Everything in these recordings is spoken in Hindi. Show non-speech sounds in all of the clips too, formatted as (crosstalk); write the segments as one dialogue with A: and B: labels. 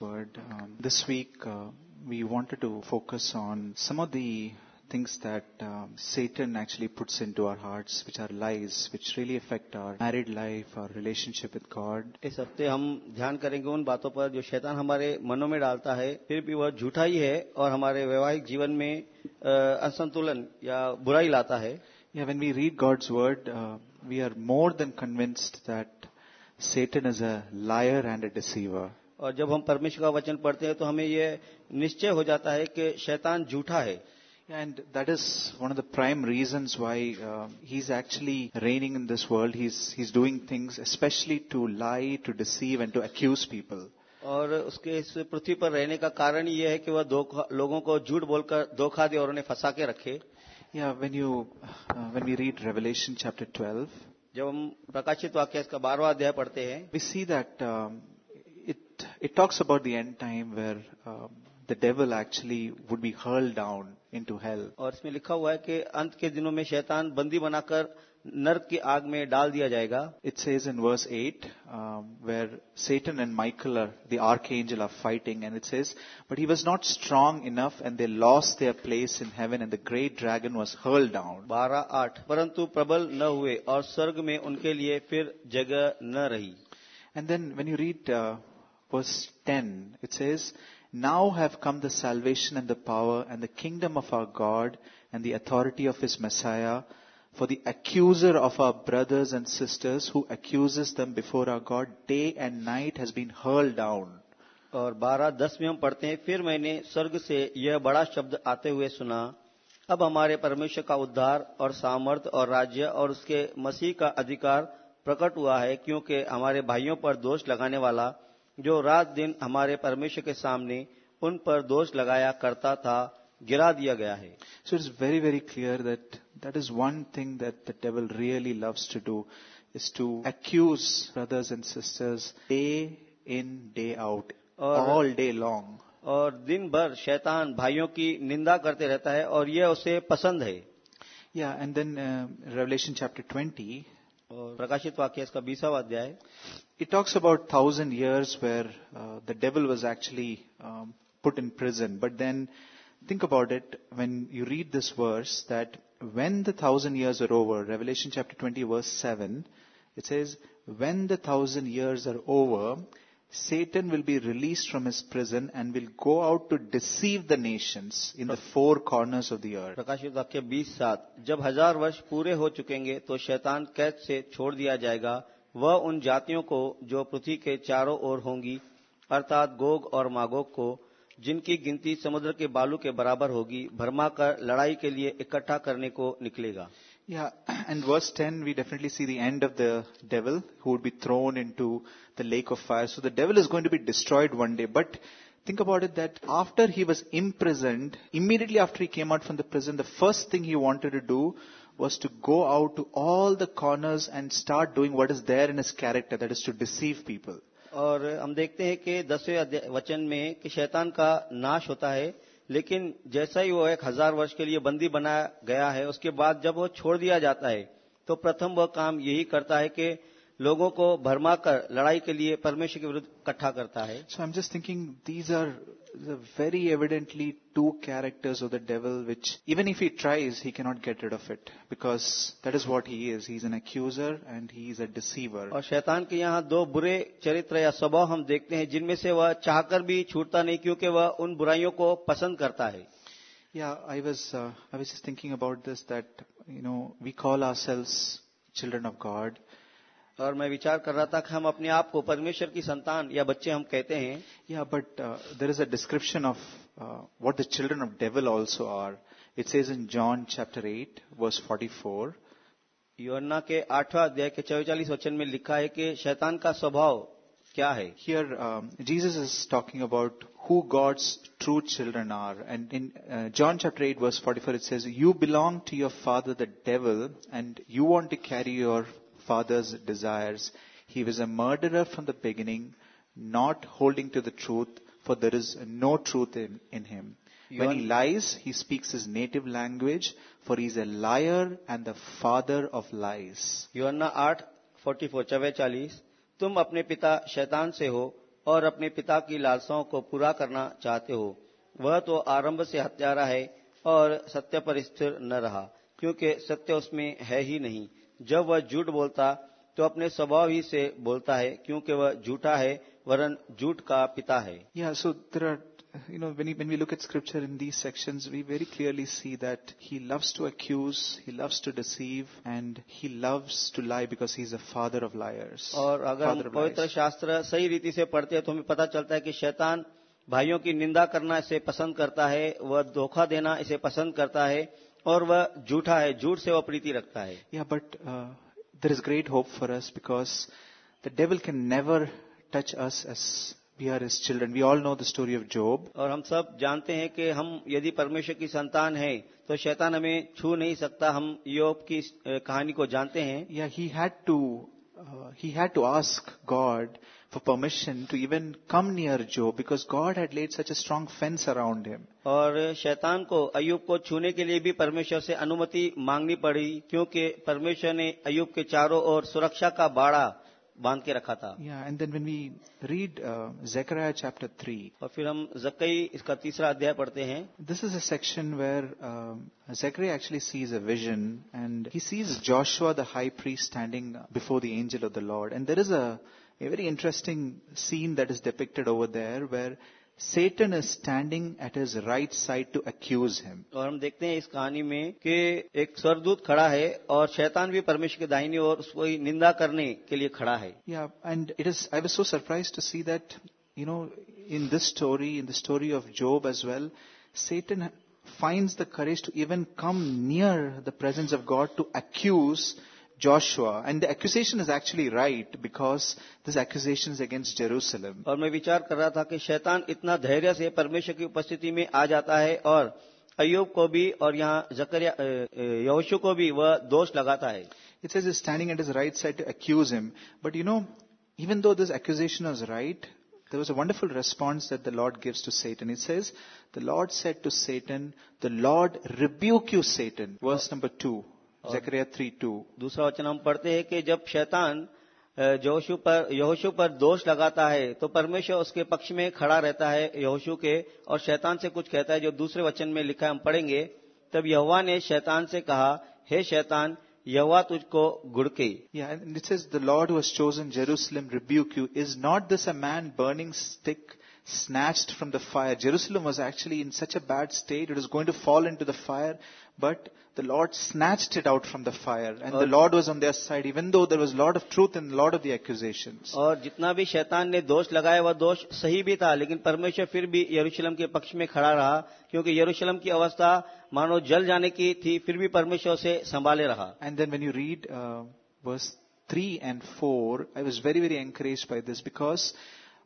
A: Word. Um, this week, uh, we wanted to focus on some of the things that um, Satan actually puts into our hearts, which are lies, which really affect our married life, our relationship with God.
B: इस हफ्ते हम ध्यान करेंगे उन बातों पर जो शैतान हमारे मनों में डालता है फिर भी वह झूठा ही है और हमारे वैवाहिक जीवन में अ, असंतुलन या बुराई लाता है
A: Yeah, when we read God's Word, uh, we are more than convinced that Satan is a liar and a deceiver.
B: और जब हम परमेश्वर का वचन पढ़ते हैं तो हमें यह निश्चय हो जाता है कि शैतान झूठा है
A: and that is one of the prime reasons why uh, he's actually reigning in this world. He's he's doing things especially to lie, to deceive, and to accuse people.
B: और उसके इस पृथ्वी पर रहने का कारण यह है कि वह लोगों को झूठ बोलकर धोखा दे और उन्हें फंसा के रखे
A: when you uh, when we read Revelation chapter 12,
B: जब हम प्रकाशित वाक्य इसका बारहवा अध्याय पढ़ते हैं
A: see that um, it it talks about the end time where um, the devil actually would be hurled down into hell.
B: और इसमें लिखा हुआ है कि अंत के दिनों में शैतान बंदी बनाकर नर्क की आग में डाल दिया जाएगा
A: It says in verse 8, um, where Satan and Michael, are, the archangel, are fighting, and it says, But he was not strong enough, and they lost their place in heaven, and the great dragon was hurled down.
B: बारह आठ परंतु प्रबल न हुए और स्वर्ग में उनके लिए फिर जगह न रही
A: And then when you read uh, verse 10, it says, Now have come the salvation and the power and the kingdom of our God and the authority of his Messiah. For the accuser of our brothers and sisters who accuses them before our God day and night has been hurled down.
B: और बारह दस में हम पढ़ते हैं फिर मैंने स्वर्ग से यह बड़ा शब्द आते हुए सुना अब हमारे परमेश्वर का उद्धार और सामर्थ और राज्य और उसके मसीह का अधिकार प्रकट हुआ है क्योंकि हमारे भाइयों पर दोष लगाने वाला जो रात दिन हमारे परमेश्वर के सामने उन पर दोष लगाया करता था गिरा दिया गया है।
A: So it's very very clear that that is one thing that the table really loves to do is to accuse brothers and sisters day in day out all day long
B: और दिन भर शैतान भाइयों की निंदा करते रहता है और यह उसे पसंद है।
A: या and then Revelation chapter
B: twenty प्रकाशित वाक्य इसका बीसावा अध्याय
A: it talks about thousand years where uh, the devil was actually um, put in prison. But then think about it when you read this verse that when the thousand years are over, Revelation chapter 20 verse 7, it says, when the thousand years are over, Satan will be released from his prison and will go out to deceive the nations in the four corners of the earth.
B: प्रकाशित वाक्य बीस सात, जब हज़ार वर्ष पूरे हो चुकेंगे तो शैतान कैद से छोड़ दिया जाएगा, वह उन जातियों को जो पृथ्वी के चारों ओर होंगी, अर्थात गोग और मागोग को, जिनकी गिनती समुद्र के बालू के बराबर होगी, भरमा कर लड़ाई के लिए इकट्ठा करने को निकलेगा
A: Yeah, (clears throat) and verse 10, we definitely see the end of the devil who would be thrown into the lake of fire. So the devil is going to be destroyed one day. But think about it that after he was imprisoned, immediately after he came out from the prison, the first thing he wanted to do was to go out to all the corners and start doing what is there in his character, that is to deceive people.
B: और हम देखते हैं कि दसवें अध्याय- वचन में कि शैतान का नाश होता है लेकिन जैसा ही वो एक हज़ार वर्ष के लिए बंदी बनाया गया है, उसके बाद जब वो छोड़ दिया जाता है तो प्रथम वह काम यही करता है कि लोगों को भरमा कर लड़ाई के लिए परमेश्वर के विरुद्ध इकट्ठा करता है।
A: So I am just thinking these are very evidently two characters of the devil which even if he tries he cannot get rid of it because that is what he is he is an accuser and he is a deceiver
B: और शैतान के यहाँ दो बुरे चरित्र या स्वभाव हम देखते हैं जिनमें से वह चाहकर भी छूटता नहीं क्योंकि वह उन बुराइयों को पसंद करता है।
A: या I was I was thinking about this that you know we call ourselves children of God
B: और मैं विचार कर रहा था कि हम अपने आप को परमेश्वर की संतान या बच्चे हम कहते हैं।
A: या but there is a description of what the children of devil also are it's is in John chapter eight verse forty four
B: योना के आठवा अध्याय के चौचालीस वचन में लिखा है कि शैतान का स्वभाव क्या है?
A: Here Jesus is talking about who God's true children are and in John chapter eight verse forty four it's is you belong to your father the devil and you want to carry your father's desires. He was a murderer from the beginning, not holding to the truth, for there is no truth in, in him. You When he lies, he speaks his native language, for he is a liar and the father of lies.
B: योना आठ फोर्टी फोर चवे चालीस तुम अपने पिता शैतान से हो और अपने पिता की लालसाओं को पूरा करना चाहते हो वह तो आरंभ से हत्यारा है और सत्य पर स्थिर न रहा क्योंकि सत्य उसमें है ही नहीं जब वह झूठ बोलता तो अपने स्वभाव ही से बोलता है क्योंकि वह झूठा है वरन झूठ का पिता है
A: Yeah, so there are, you know, when, we- when we look at scripture in these sections, we very clearly see that he loves to accuse, he loves to deceive, and he loves to lie because he's a father of liars.
B: और अगर हम पवित्र. शास्त्र सही रीति से पढ़ते हैं तो हमें पता चलता है कि शैतान भाइयों की निंदा करना इसे पसंद करता है वह धोखा देना इसे पसंद करता है और वह झूठा है झूठ से वह प्रीति रखता है
A: but uh, there is great hope for us because the devil can never touch us as we are his children. We all know the story of Job.
B: और हम सब जानते हैं कि हम यदि परमेश्वर की संतान हैं तो शैतान हमें छू नहीं सकता हम योग की अ, कहानी को जानते हैं
A: Yeah, he had to uh, he had to ask God for permission to even come near Job because God had laid such a strong fence around him.
B: और शैतान को अयुब को छूने के लिए भी परमेश्वर से अनुमति मांगनी पड़ी क्योंकि परमेश्वर ने अयुब के चारों ओर सुरक्षा का बाड़ा बाँध के रखा था
A: Yeah, and then when we read uh, Zechariah chapter 3,
B: और फिर हम जक्कई इसका तीसरा अध्याय पढ़ते हैं
A: this is a section where um, Zechariah actually sees a vision and he sees Joshua the high priest standing before the angel of the Lord. And there is a, a very interesting scene that is depicted over there where Satan is standing at his right side to accuse him.
B: और हम देखते हैं इस कहानी में कि एक स्वर्गदूत खड़ा है और शैतान भी परमेश्वर के दाहिनी ओर उसको ही निंदा करने के लिए खड़ा है
A: Yeah, and it is, I was so surprised to see that, you know, in this story, in the story of Job as well, Satan finds the courage to even come near the presence of God to accuse Joshua. And the accusation is actually right because this accusation is against Jerusalem.
B: और मैं विचार कर रहा था कि शैतान इतना धैर्य से परमेश्वर की उपस्थिति में आ जाता है और अयुब को भी और यहाँ जकरिया अ, अ, यहोशू को भी वह दोष लगाता है
A: It says he's standing at his right side to accuse him. But you know, even though this accusation was right, there was a wonderful response that the Lord gives to Satan. It says, the Lord said to Satan, the Lord rebuke you, Satan. Verse number 2. Three two
B: दूसरा वचन हम पढ़ते हैं कि जब शैतान जोशु पर यहोशु पर दोष लगाता है तो परमेश्वर उसके पक्ष में खड़ा रहता है यहोशु के और शैतान से कुछ कहता है जो दूसरे वचन में लिखा है हम पढ़ेंगे। तब यहुआ ने शैतान से कहा हे शैतान यहुआ तुझको गुड़के
A: this is the Lord was chosen Jerusalem rebuke you is not this a man burning stick snatched from the fire? Jerusalem was actually in such a bad state. It was going to fall into the fire but the Lord snatched it out from the fire. And the Lord was on their side, even though there was a lot of truth in a lot of the accusations.
B: और जितना भी शैतान ने दोष लगाया वह दोष सही भी था लेकिन परमेश्वर फिर भी यरूशलेम के पक्ष में खड़ा रहा क्योंकि यरूशलेम की अवस्था मानो जल जाने की थी फिर भी परमेश्वर से संभाले रहा
A: And then when you read uh, verse 3 and 4, I was very, very encouraged by this because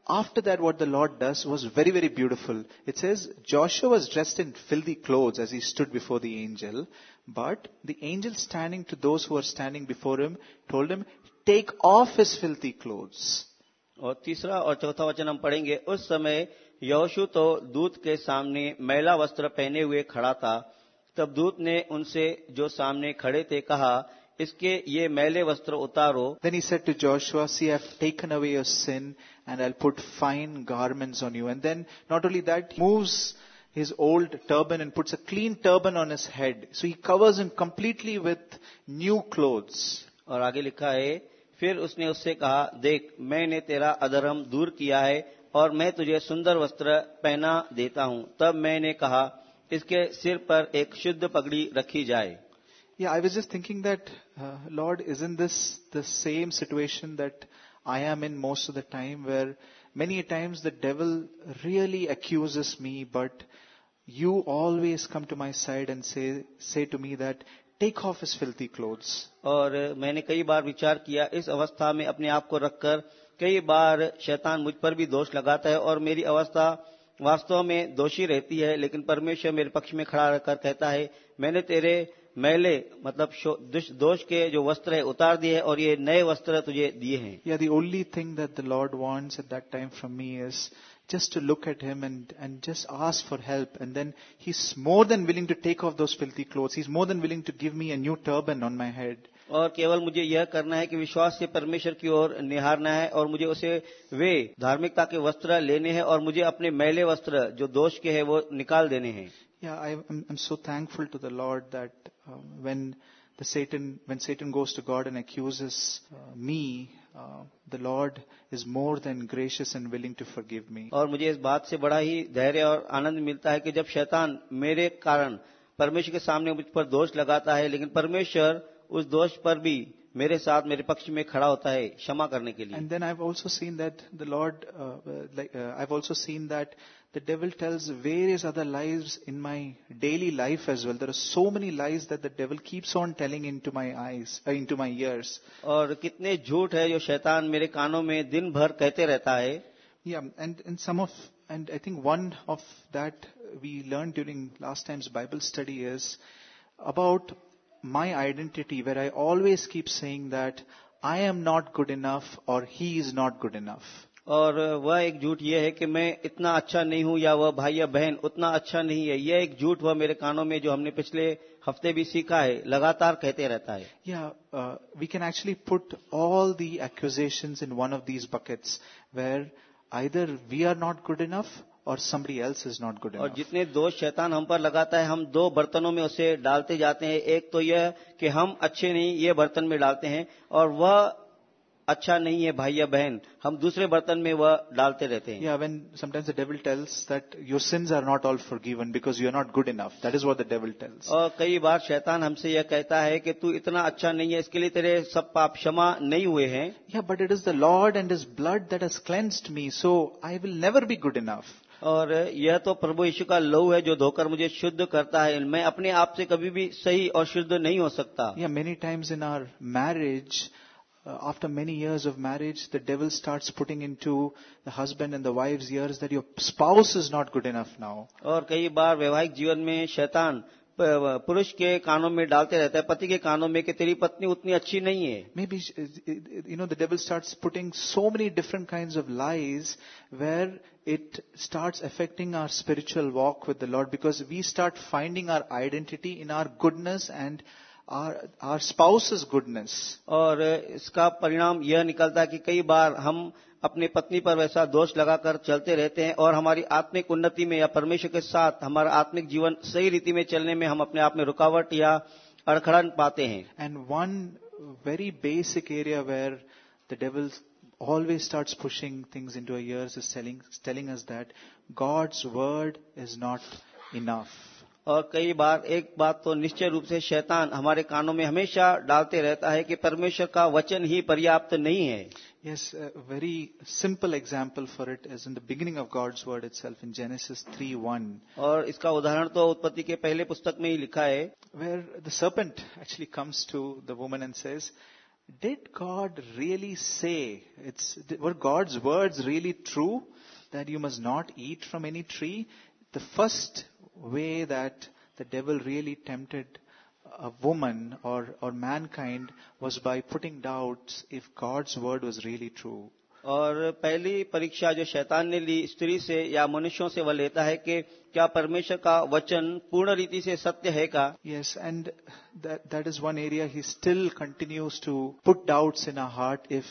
A: after that what the Lord does was very, very beautiful. It says, Joshua was dressed in filthy clothes as he stood before the angel, But the angel standing to those who are standing before him told him, Take off his filthy clothes.
B: और तीसरा और चौथा वचन हम पढ़ेंगे उस समय यहोशु तो दूत के सामने मैला वस्त्र पहने हुए खड़ा था। तब दूत ने उनसे जो सामने खड़े थे कहा इसके ये मैले वस्त्र उतारो।
A: Then he said to Joshua see have taken away your sin and I put fine garments on you and then not only that moves his old turban and puts a clean turban on his head. So he covers him completely with new clothes.
B: और आगे लिखा है फिर उसने उससे कहा देख मैंने तेरा अधर्म दूर किया है और मैं तुझे सुंदर वस्त्र पहना देता हूँ तब मैंने कहा इसके सिर पर एक शुद्ध पगड़ी रखी जाए
A: Yeah, I was just thinking that, uh, Lord, isn't this the same situation that I am in most of the time where many times the devil really accuses me, but you always come to my side and say, say to me that, take off his filthy clothes.
B: और मैंने कई बार विचार किया इस अवस्था में अपने आप को रखकर कई बार शैतान मुझ पर भी दोष लगाता है और मेरी अवस्था वास्तव में दोषी रहती है लेकिन परमेश्वर मेरे पक्ष में खड़ा रहकर कहता है मैंने तेरे मैले मतलब शो- दुष- दोष के जो वस्त्र है उतार दिए हैं और ये नए वस्त्र तुझे दिए हैं
A: Yeah, the only thing that the Lord wants at that time from me is just to look at Him and, and just ask for help. And then He's more than willing to take off those filthy clothes. He's more than willing to give me a new turban on my head.
B: और केवल मुझे यह करना है कि विश्वास से परमेश्वर की ओर निहारना है और मुझे उसे वे धार्मिकता के वस्त्र लेने हैं और मुझे अपने मैले वस्त्र जो दोष के हैं वो निकाल देने हैं
A: Yeah, I, I'm, I'm so thankful to the Lord that um, when the Satan, when Satan goes to God and accuses uh, me, uh, the Lord is more than gracious and willing to forgive me.
B: और मुझे इस बात से बड़ा ही धैर्य और आनंद मिलता है कि जब शैतान मेरे कारण परमेश्वर के सामने मुझ पर दोष लगाता है लेकिन परमेश्वर उस दोष पर भी मेरे साथ मेरे पक्ष में खड़ा होता है क्षमा करने के लिए।
A: And then I've also seen that the Lord I've also seen that the devil tells various other lies in my daily life as well there are so many lies that the devil keeps on telling into my eyes into my ears
B: और कितने झूठ है जो शैतान मेरे कानों में दिन भर कहते रहता है।
A: And in some of and I think one of that we learn during last times Bible study is about my identity where I always keep saying that I am not good enough or he is not good enough.
B: और वह एक झूठ यह है कि मैं इतना अच्छा नहीं हूं या वह भाई या बहन उतना अच्छा नहीं है यह एक झूठ वह मेरे कानों में जो हमने पिछले हफ्ते भी सीखा है लगातार कहते रहता है
A: Yeah, uh, we can actually put all the accusations in one of these buckets where either we are not good or someone else is not good
B: और जितने दो शैतान हम पर लगाता है हम दो बर्तनों में उसे डालते जाते हैं। एक तो यह कि हम अच्छे नहीं ये बर्तन में डालते हैं और वह अच्छा नहीं है भाई या बहन। हम दूसरे बर्तन में वह डालते रहते हैं।
A: Yeah when sometimes devil tells that your sins are not all forgiven because you are not good enough that is what the devil tells
B: और कई बार शैतान हमसे यह कहता है कि तू इतना अच्छा नहीं है इसके लिए तेरे सब पाप क्षमा नहीं हुए हैं।
A: Yeah but it is the Lord and his blood that is cleansed me so I will never be good enough
B: और यह तो प्रभु यीशु का लहू है जो धोकर मुझे शुद्ध करता है। मैं अपने आप से कभी भी सही और शुद्ध नहीं हो सकता।
A: Yeah many times in our marriage after many years of marriage the devil start putting into the husband and the wife ears that your spouse is not good enough now
B: और कई बार वैवाहिक जीवन में शैतान पुरुष के कानों में डालते रहता है पति के कानों में कि तेरी पत्नी उतनी अच्छी नहीं है।
A: Maybe you know the devil start putting so many different kind of lies where it start affecting our spiritual walk with the Lord because we start finding our identity in our goodness and our our spouse goodness
B: और इसका परिणाम यह निकलता है कि कई बार हम अपनी पत्नी पर वैसा दोष लगाकर चलते रहते हैं और हमारी आत्मिक उन्नति में या परमेश्वर के साथ हमारा आत्मिक जीवन सही रीति में चलने में हम अपने आप में रुकावट या अड़खड़न पाते हैं।
A: And one very basic area where the devil always start pushing things into ears is selling telling is that God's word is not enough
B: और कई बार एक बात तो निश्चय रूप से शैतान हमारे कानों में हमेशा डालते रहता है कि परमेश्वर का वचन ही पर्याप्त नहीं है।
A: Yes very simple example for it is in the beginning of God's word itself in Genesis three one
B: और इसका उदाहरण तो उत्पत्ति के पहले पुस्तक में ही लिखा है।
A: Where the serpent actually comes to the woman and says did God really say it's were God's words really true that you must not eat from any tree the first way that the devil really tempted a woman or, or mankind was by putting doubts if God's word was really true.
B: और पहली परीक्षा जो शैतान ने ली स्त्री से या मनुष्यों से वह लेता है कि क्या परमेश्वर का वचन पूर्ण रीति से सत्य है का
A: Yes, and that, that is one area he still continues to put doubts in our heart if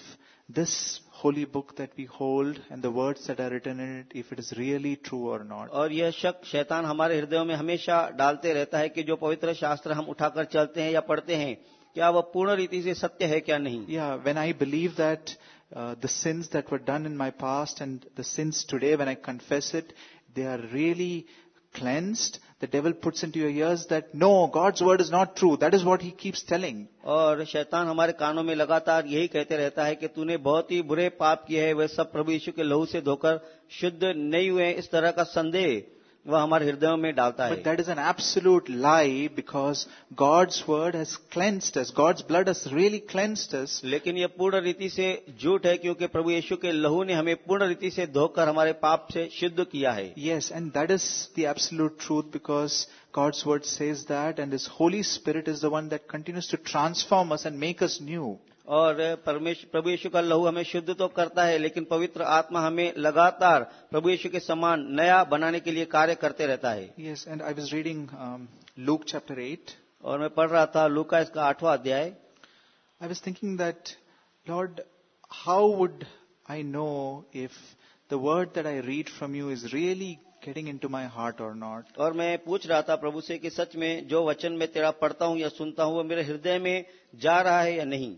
A: this holy book that we hold and the words that are written in it, if it is really true or not.
B: और यह शक शैतान हमारे हृदयों में हमेशा डालते रहता है कि जो पवित्र शास्त्र हम उठाकर चलते हैं या पढ़ते हैं क्या वह पूर्ण रीति से सत्य है क्या नहीं
A: Yeah, when I believe that uh, the sins that were done in my past and the sins today, when I confess it, they are really cleansed, the devil puts into your ears that no, God's word is not true. That is what he keeps telling.
B: और शैतान हमारे कानों में लगातार यही कहते रहता है कि तूने बहुत ही बुरे पाप किए हैं वे सब प्रभु यीशु के लहू से धोकर शुद्ध नहीं हुए इस तरह का संदेह वह हमारे हृदयों में डालता
A: But
B: है
A: that is an absolute lie because God's word has cleansed us. God's blood has really cleansed us.
B: लेकिन यह पूर्ण रीति से झूठ है क्योंकि प्रभु यीशु के लहू ने हमें पूर्ण रीति से धोकर हमारे पाप से शुद्ध किया है
A: Yes, and that is the absolute truth because God's word says that and His Holy Spirit is the one that continues to transform us and make us new.
B: और परमेश्वर प्रभु यीशु का लहू हमें शुद्ध तो करता है लेकिन पवित्र आत्मा हमें लगातार प्रभु यीशु के समान नया बनाने के लिए कार्य करते रहता है
A: and I was reading um, Luke chapter 8.
B: और मैं पढ़ रहा था लूका इसका आठवां अध्याय
A: I was thinking that Lord how would I know if the word that I read from you is really getting into my heart or not?
B: और मैं पूछ रहा था प्रभु से कि सच में जो वचन मैं तेरा पढ़ता हूँ या सुनता हूँ वो मेरे हृदय में जा रहा है या नहीं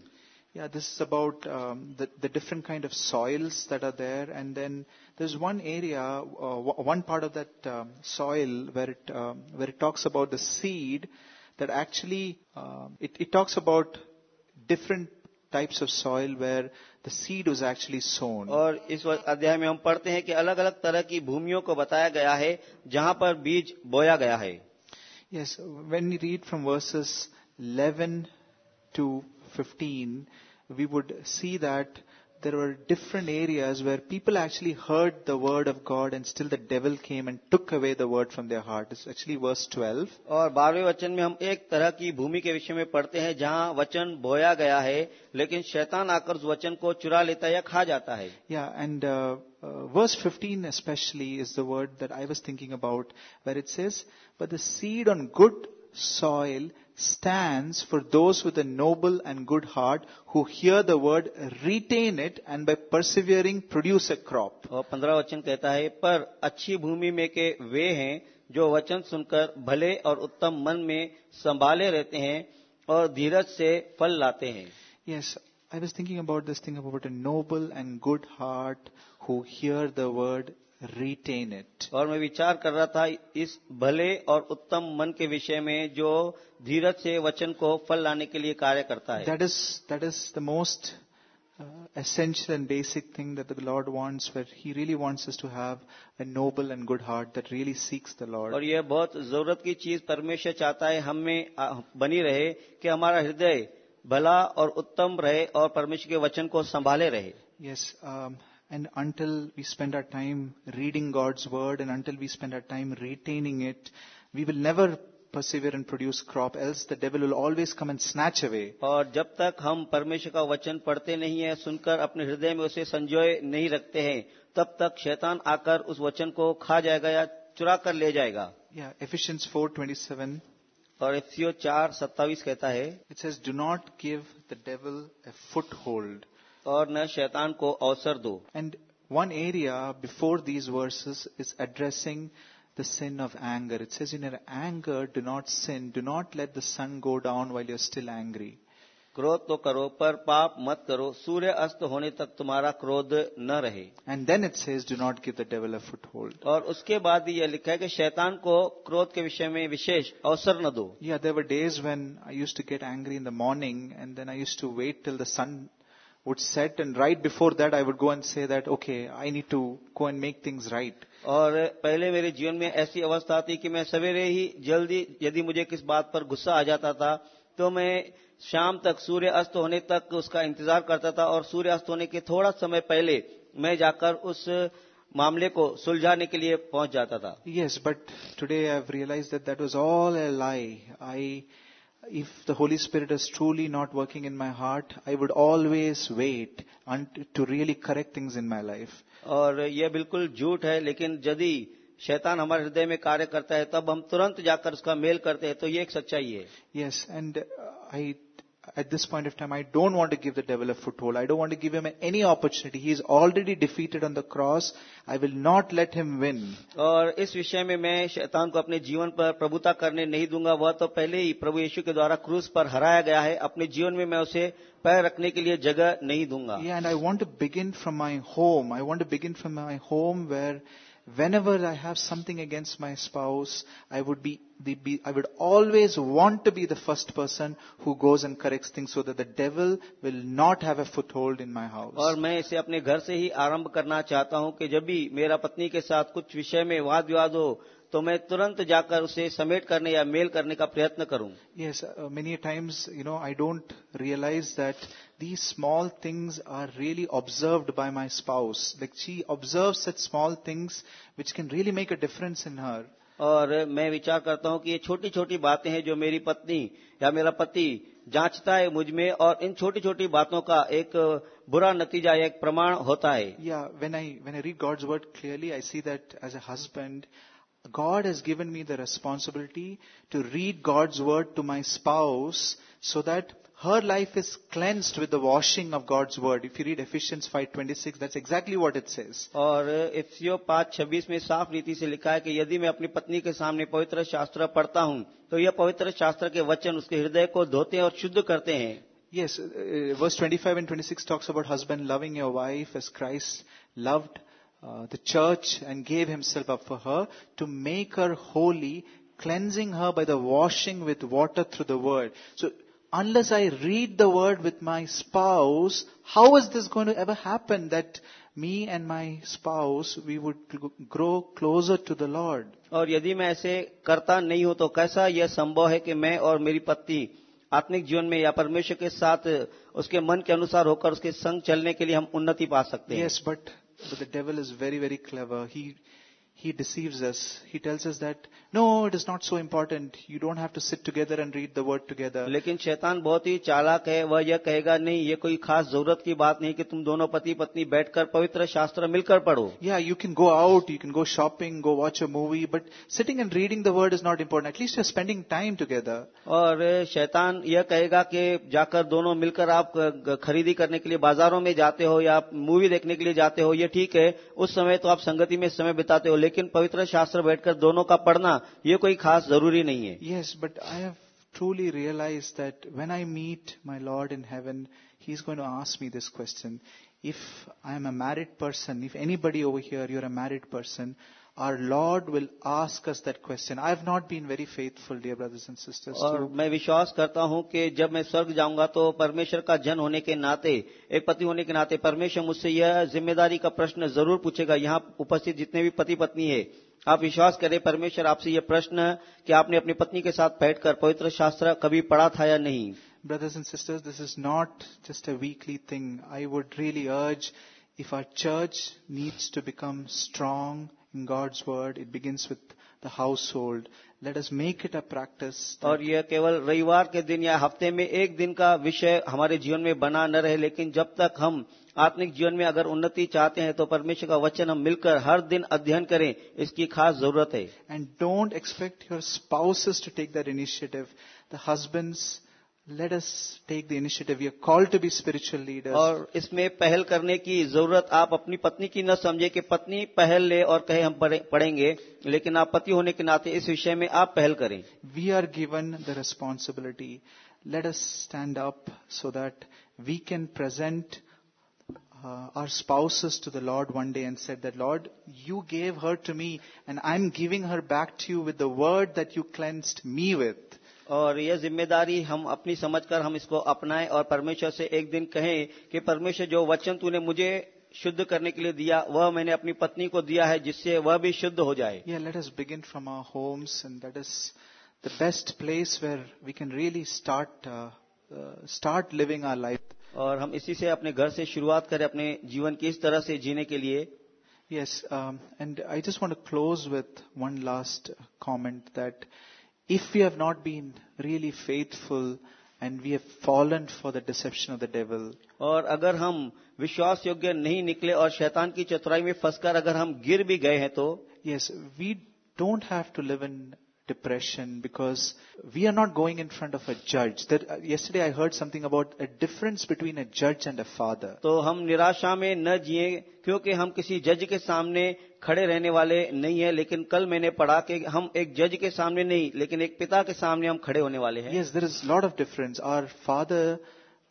A: Yeah, this is about um, the, the different kind of soils that are there, and then there's one area, uh, w- one part of that um, soil where it um, where it talks about the seed that actually um it, it talks about different types of soil where the seed was actually sown.
B: और इस व- अध्याय में हम पढ़ते हैं कि अलग अलग तरह की भूमियों को बताया गया है जहाँ पर बीज बोया गया है
A: Yes, when we read from verses 11 to 15, we would see that there were different areas where people actually heard the word of God and still the devil came and took away the word from their heart. It's actually verse 12.
B: और बारहवें वचन में हम एक तरह की भूमि के विषय में पढ़ते हैं जहाँ वचन बोया गया है लेकिन शैतान आकर उस वचन को चुरा लेता है या खा जाता है
A: Yeah, and uh, uh, verse 15 especially is the word that I was thinking about where it says, But the seed on good soil stands for those with a noble and good heart who hear the word, retain it, and by persevering produce a crop.
B: और पंद्रह वचन कहता है पर अच्छी भूमि में के वे हैं जो वचन सुनकर भले और उत्तम मन में संभाले रहते हैं और धीरज से फल लाते हैं
A: Yes, I was thinking about this thing about a noble and good heart who hear the word, retain it
B: और मैं विचार कर रहा था इस भले और उत्तम मन के विषय में जो धीरज से वचन को फल लाने के लिए कार्य करता है।
A: That is that is the most essential and basic thing that the Lord wants where he really wants us to have a noble and good heart that really seeks the Lord
B: और यह बहुत ज़रूरत की चीज़ परमेश्वर चाहता है हम में बनी रहे कि हमारा हृदय भला और उत्तम रहे और परमेश्वर के वचन को संभाले रहे।
A: Yes and until we spend our time reading God's Word and until we spend our time retaining it, we will never persevere and produce crop, else the devil will always come and snatch away.
B: और जब तक हम परमेश्वर का वचन पढ़ते नहीं है सुनकर अपने हृदय में उसे संजोए नहीं रखते हैं तब तक शैतान आकर उस वचन को खा जाएगा या चुरा कर ले जाएगा
A: Yeah, Ephesians 4:27
B: और एफसीओ चार सत्तावीस कहता है
A: it says, "Do not give the devil a foothold."
B: और न शैतान को अवसर दो।
A: And one area before these verse is addressing the sin of anger it's is in anger do not sin do not let the sun go down while you're still angry
B: क्रोध तो करो पर पाप मत करो। सूर्य अस्त होने तक तुम्हारा क्रोध न रहे।
A: And then it says do not give the devil foothold
B: और उसके बाद यह लिखा है कि शैतान को क्रोध के विषय में विशेष अवसर न दो।
A: Yeah there were days when I used to get angry in the morning and then I used to wait till the sun would set and right before that I would go and say that, okay, I need to go and make things right.
B: और पहले मेरे जीवन में ऐसी अवस्था थी कि मैं सवेरे ही जल्दी यदि मुझे किस बात पर गुस्सा आ जाता था तो मैं शाम तक सूर्य अस्त होने तक उसका इंतज़ार करता था और सूर्य अस्त होने के थोड़ा समय पहले मैं जाकर उस मामले को सुलझाने के लिए पहुँच जाता था
A: Yes, but today I've realized that that was all a lie. I, if the Holy Spirit is truly not working in my heart, I would always wait to really correct things in my life.
B: और यह बिल्कुल झूठ है लेकिन यदि शैतान हमारे हृदय में कार्य करता है तब हम तुरंत जाकर उसका मेल करते हैं तो ये एक सच्चाई है
A: Yes, and I I, at this point of time, I don't want to give the devil a foothold. I don't want to give him any opportunity. He is already defeated on the cross. I will not let him win.
B: और इस विषय में मैं शैतान को अपने जीवन पर प्रभुता करने नहीं दूंगा वह तो पहले ही प्रभु यीशु के द्वारा क्रूस पर हराया गया है अपने जीवन में मैं उसे पैर रखने के लिए जगह नहीं दूंगा
A: Yeah, and I want to begin from my home. I want to begin from my home where whenever I have something against my spouse, I would be, the, be, I would always want to be the first person who goes and corrects things so that the devil will not have a foothold in my house.
B: और मैं इसे अपने घर से ही आरंभ करना चाहता हूं कि जब भी मेरा पत्नी के साथ कुछ विषय में वाद विवाद हो तो मैं तुरंत जाकर उसे समेट करने या मेल करने का प्रयत्न करूँ।
A: Yeah many times you know I don't realise that the small things are really observed by my spouse like she observe such small things which can really make a difference in her
B: और मैं विचार करता हूँ कि ये छोटी छोटी बातें हैं जो मेरी पत्नी या मेरा पति जांचता है मुझमें और इन छोटी छोटी बातों का एक बुरा नतीजा एक प्रमाण होता है।
A: Yeah when I when I read God's word clearly I see that as a husband God has given me the responsibility to read God's word to my spouse so that her life is cleansed with the washing of God's word. If you read Ephesians 5:26, that's exactly what it says.
B: और इफ्सियो पाँच छब्बीस में साफ रीति से लिखा है कि यदि मैं अपनी पत्नी के सामने पवित्र शास्त्र पढ़ता हूँ तो यह पवित्र शास्त्र के वचन उसके हृदय को धोते और शुद्ध करते हैं
A: Yes, uh, verse 25 and 26 talks about husband loving your wife as Christ loved uh, the church and gave himself up for her to make her holy, cleansing her by the washing with water through the word. So, unless I read the word with my spouse, how is this going to ever happen that me and my spouse, we would gl- grow closer to the Lord?
B: और यदि मैं ऐसे करता नहीं हूं तो कैसा यह संभव है कि मैं और मेरी पत्नी आत्मिक जीवन में या परमेश्वर के साथ उसके मन के अनुसार होकर उसके संग चलने के लिए हम उन्नति पा सकते हैं
A: Yes, but, but the devil is very, very clever. He, he deceives us. He tells us that, no, it is not so important. You don't have to sit together and read the word together.
B: लेकिन शैतान बहुत ही चालाक है वह यह कहेगा नहीं ये कोई खास ज़रूरत की बात नहीं कि तुम दोनों पति पत्नी बैठकर पवित्र शास्त्र मिलकर पढ़ो
A: Yeah, you can go out, you can go shopping, go watch a movie, but sitting and reading the word is not important. At least you're spending time together.
B: और शैतान यह कहेगा कि जाकर दोनों मिलकर आप खरीदी करने के लिए बाजारों में जाते हो या आप मूवी देखने के लिए जाते हो ये ठीक है उस समय तो आप संगति में समय बिताते हो लेकिन पवित्र शास्त्र बैठकर दोनों का पढ़ना ये कोई खास जरूरी नहीं है
A: Yes, but I have truly realized that when I meet my Lord in heaven, He's going to ask me this question. If I am a married person, if anybody over here, you're a married person, our Lord will ask us that question. I have not been very faithful, dear brothers and sisters.
B: और मैं विश्वास करता हूँ कि जब मैं स्वर्ग जाऊँगा तो परमेश्वर का जन होने के नाते एक पति होने के नाते परमेश्वर मुझसे यह ज़िम्मेदारी का प्रश्न ज़रूर पूछेगा यहाँ उपस्थित जितने भी पति पत्नी है आप विश्वास करें परमेश्वर आपसे यह प्रश्न कि आपने अपनी पत्नी के साथ बैठकर पवित्र शास्त्र कभी पढ़ा था या नहीं
A: Brothers and sisters, this is not just a weekly thing. I would really urge if our church needs to become strong God's word, it begins with the household. Let us make it a practice.
B: और यह केवल रविवार के दिन या हफ़्ते में एक दिन का विषय हमारे जीवन में बना न रहे लेकिन जब तक हम आत्मिक जीवन में अगर उन्नति चाहते हैं तो परमेश्वर का वचन हम मिलकर हर दिन अध्ययन करें इसकी खास ज़रूरत है
A: And don't expect your spouses to take that initiative. The husbands, let us take the initiative. We are called to be spiritual leaders.
B: और इसमें पहल करने की जरूरत आप अपनी पत्नी की न समझे कि पत्नी पहल ले और कहे हम पढ़े- पढ़ेंगे लेकिन आप पति होने के नाते इस विषय में आप पहल करें
A: we are given the responsibility. Let us stand up so that we can present uh, our spouses to the Lord one day and said that, Lord, you gave her to me and I'm giving her back to you with the word that you cleansed me with.
B: और यह ज़िम्मेदारी हम अपनी समझकर हम इसको अपनाएँ और परमेश्वर से एक दिन कहें कि परमेश्वर जो वचन तूने मुझे शुद्ध करने के लिए दिया वह मैंने अपनी पत्नी को दिया है जिससे वह भी शुद्ध हो जाए।
A: Yeah let us begin from our homes and that is the best place where we can really start start living our life
B: और हम इसी से अपने घर से शुरुआत करें अपने जीवन की इस तरह से जीने के लिए।
A: Yes and I just want close with one last comment that if we have not been really faithful and we have fallen for the deception of the devil,
B: और अगर हम विश्वास योग्य नहीं निकले और शैतान की चतुराई में फंसकर अगर हम गिर भी गए हैं तो
A: yes, we don't have to live in depression because we are not going in front of a judge. That uh, yesterday I heard something about a difference between a judge and a father.
B: तो हम निराशा में न जिए क्योंकि हम किसी जज के सामने खड़े रहने वाले नहीं है लेकिन कल मैंने पढ़ा कि हम एक जज के सामने नहीं लेकिन एक पिता के सामने हम खड़े होने वाले हैं
A: Yes, there is a lot of difference. Our father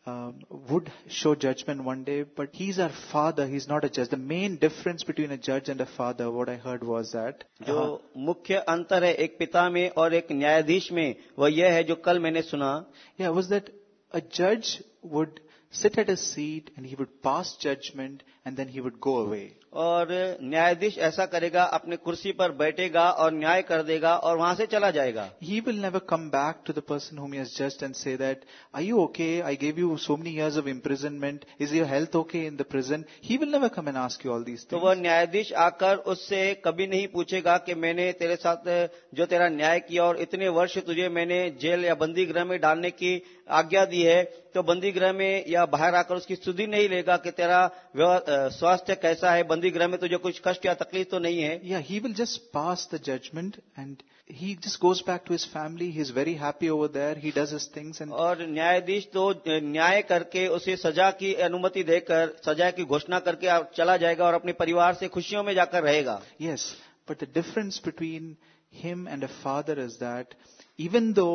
A: um, would show judgment one day, but he's our father. He's not a judge. The main difference between a judge and a father, what I heard was that
B: जो
A: uh,
B: मुख्य अंतर है एक पिता में और एक न्यायाधीश में वह यह है जो कल मैंने सुना
A: yeah, was that a judge would sit at his seat and he would pass judgment and then he would go away.
B: और न्यायाधीश ऐसा करेगा अपने कुर्सी पर बैठेगा और न्याय कर देगा और वहाँ से चला जाएगा।
A: He will never come back to the person whom is just and say that I you okay I gave you so many years of imprisonment is your health okay in the prison he will never come and ask you all these
B: तो वह न्यायाधीश आकर उससे कभी नहीं पूछेगा कि मैंने तेरे साथ जो तेरा न्याय किया और इतने वर्ष तुझे मैंने जेल या बंदी गृह में डालने की आज्ञा दी है तो बंदी गृह में या बाहर आकर उसकी सुधि नहीं लेगा कि तेरा स्वास्थ्य कैसा है बंदी ग्रह में तो जो कुछ कष्ट या तकलीफ़ तो नहीं है।
A: Yeah he will just pass the judgement and he just goes back to his family he is very happy over there he does his things and
B: और न्यायाधीश तो न्याय करके उसे सजा की अनुमति देकर सजा की घोषणा करके चला जाएगा और अपने परिवार से खुशियों में जाकर रहेगा।
A: Yes but the difference between him and a father is that even though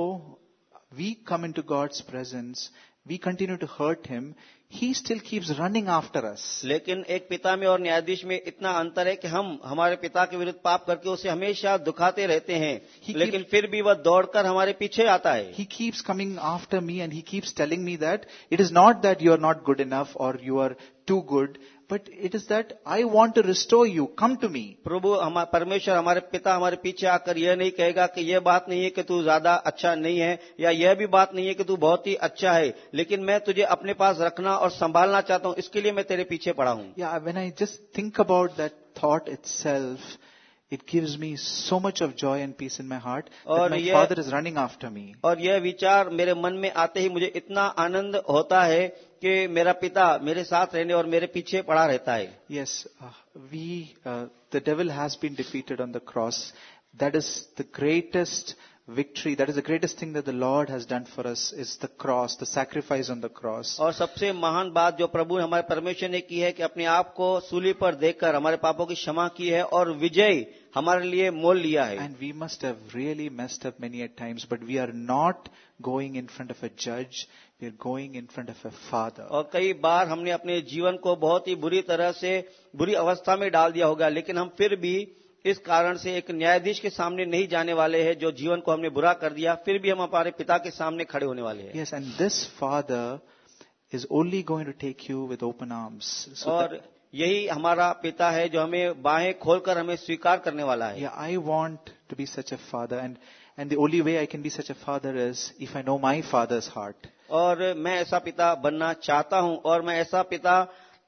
A: we come into God's presence we continue to hurt him, he still keeps running after us.
B: लेकिन एक पिता में और न्यायाधीश में इतना अंतर है कि हम हमारे पिता के विरुद्ध पाप करके उसे हमेशा दुखाते रहते हैं
A: He
B: लेकिन फिर भी वह दौड़कर हमारे पीछे आता है
A: He keeps coming after me and he keeps telling me that it is not that you are not good enough or you are too good, but it is that I want to restore you come to me
B: प्रभु परमेश्वर हमारे पिता हमारे पीछे आकर यह नहीं कहेगा कि यह बात नहीं है कि तू ज़्यादा अच्छा नहीं है या यह भी बात नहीं है कि तू बहुत ही अच्छा है। लेकिन मैं तुझे अपने पास रखना और संभालना चाहता हूँ इसके लिए मैं तेरे पीछे पड़ा हूँ।
A: When I just think about that thought it itself, it gives me so much of joy and peace in my heart that
B: और
A: my
B: ये-
A: father is running after me.
B: और यह विचार मेरे मन में आते ही मुझे इतना आनंद होता है कि मेरा पिता मेरे साथ रहने और मेरे पीछे पड़ा रहता है
A: Yes, uh, we, uh, the devil has been defeated on the cross. That is the greatest victory. That is the greatest thing that the Lord has done for us is the cross, the sacrifice on the cross.
B: और सबसे महान बात जो प्रभु हमारे परमेश्वर ने की है कि अपने आप को सूली पर देखकर हमारे पापों की क्षमा की है और विजय हमारे लिए मोल लिया है
A: And we must have really messed up many a times, but we are not going in front of a judge. We are going in front of a father.
B: और कई बार हमने अपने जीवन को बहुत ही बुरी तरह से बुरी अवस्था में डाल दिया होगा लेकिन हम फिर भी इस कारण से एक न्यायाधीश के सामने नहीं जाने वाले हैं जो जीवन को हमने बुरा कर दिया फिर भी हम हमारे पिता के सामने खड़े होने वाले हैं।
A: Yes and this father is only going to take you with open arms
B: और यही हमारा पिता है जो हमें बाहें खोलकर हमें स्वीकार करने वाला है।
A: I want to be such a father and and the only way I can be such a father is if I know my father's heart
B: और मैं ऐसा पिता बनना चाहता हूँ और मैं ऐसा पिता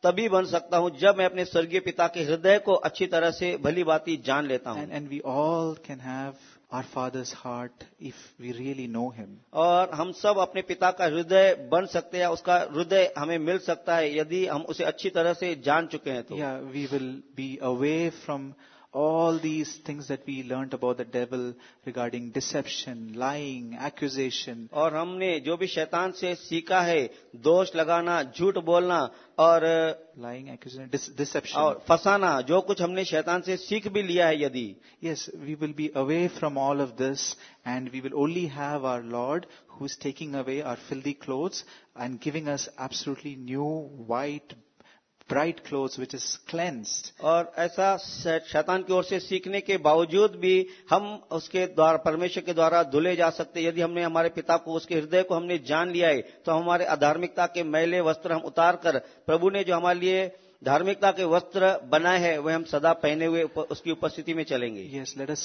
B: तभी बन सकता हूँ जब मैं अपने स्वर्गीय पिता के हृदय को अच्छी तरह से भली बाती जान लेता हूँ
A: and we all can have our father's heart if we really know know him.
B: और हम सब अपने पिता का हृदय बन सकते हैं उसका हृदय हमें मिल सकता है यदि हम उसे अच्छी तरह से जान चुके हैं तो
A: we will be away from from all these things that we learned about the devil regarding deception, lying, accusation.
B: और हमने जो भी शैतान से सीखा है दोष लगाना झूठ बोलना और
A: Lying, accusation, dis- deception.
B: और फंसाना जो कुछ हमने शैतान से सीख भी लिया है यदि
A: Yes, we will be away from all of this and we will only have our Lord who is taking away our filthy clothes and giving us absolutely new, white, bright clothes which is cleansed.
B: और ऐसा शैतान की ओर से सीखने के बावजूद भी हम उसके द्वारा परमेश्वर के द्वारा धुले जा सकते। यदि हमने हमारे पिता को उसके हृदय को हमने जान लिया है तो हमारे अधार्मिकता के मैले वस्त्र हम उतार कर प्रभु ने जो हमारे लिए धार्मिकता के वस्त्र बनाए हैं वह हम सदा पहने हुए उसकी उपस्थिति में चलेंगे
A: Yes, let us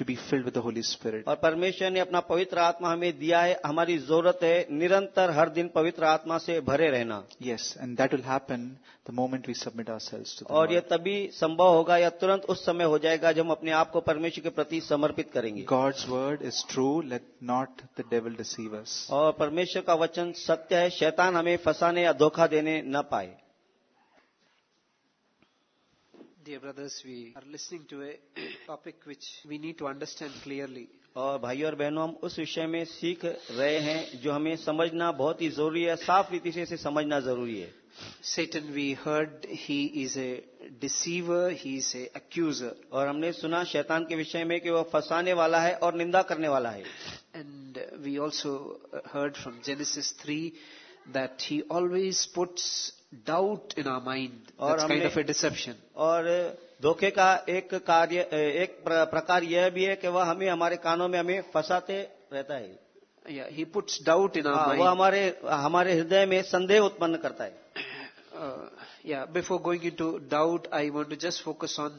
A: to be filled with the Holy Spirit.
B: और परमेश्वर ने अपना पवित्र आत्मा हमें दिया है हमारी ज़रूरत है निरंतर हर दिन पवित्र आत्मा से भरे रहना
A: Yes, and that will happen the moment we submit ourselves to the
B: और ये तभी संभव होगा या तुरंत उस समय हो जाएगा जब हम अपने आप को परमेश्वर के प्रति समर्पित करेंगे
A: God's word is true. Let not the devil deceive us.
B: और परमेश्वर का वचन सत्य है शैतान हमें फंसाने या धोखा देने न पाए
C: Dear brothers, we are listening to a (coughs) topic which we need to understand clearly.
B: और भाई और बहनों हम उस विषय में सीख रहे हैं जो हमें समझना बहुत ही ज़रूरी है साफ़ रीति से इसे समझना ज़रूरी है।
C: Satan we heard he is a deceiver he is a accuser
B: और हमने सुना शैतान के विषय में कि वह फंसाने वाला है और निंदा करने वाला है।
C: And we also heard from Genesis three that he always puts doubt in our mind
B: और
C: डिसेप्शन
B: और धोखे का एक कार्य एक प्रकार यह भी है कि वह हमें हमारे कानों में हमें फंसाते रहता है।
C: ही पुट्स
B: डाउट
C: इन
B: वो हमारे हमारे हृदय में संदेह उत्पन्न करता है।
C: Yeah before going into doubt I want to just focus on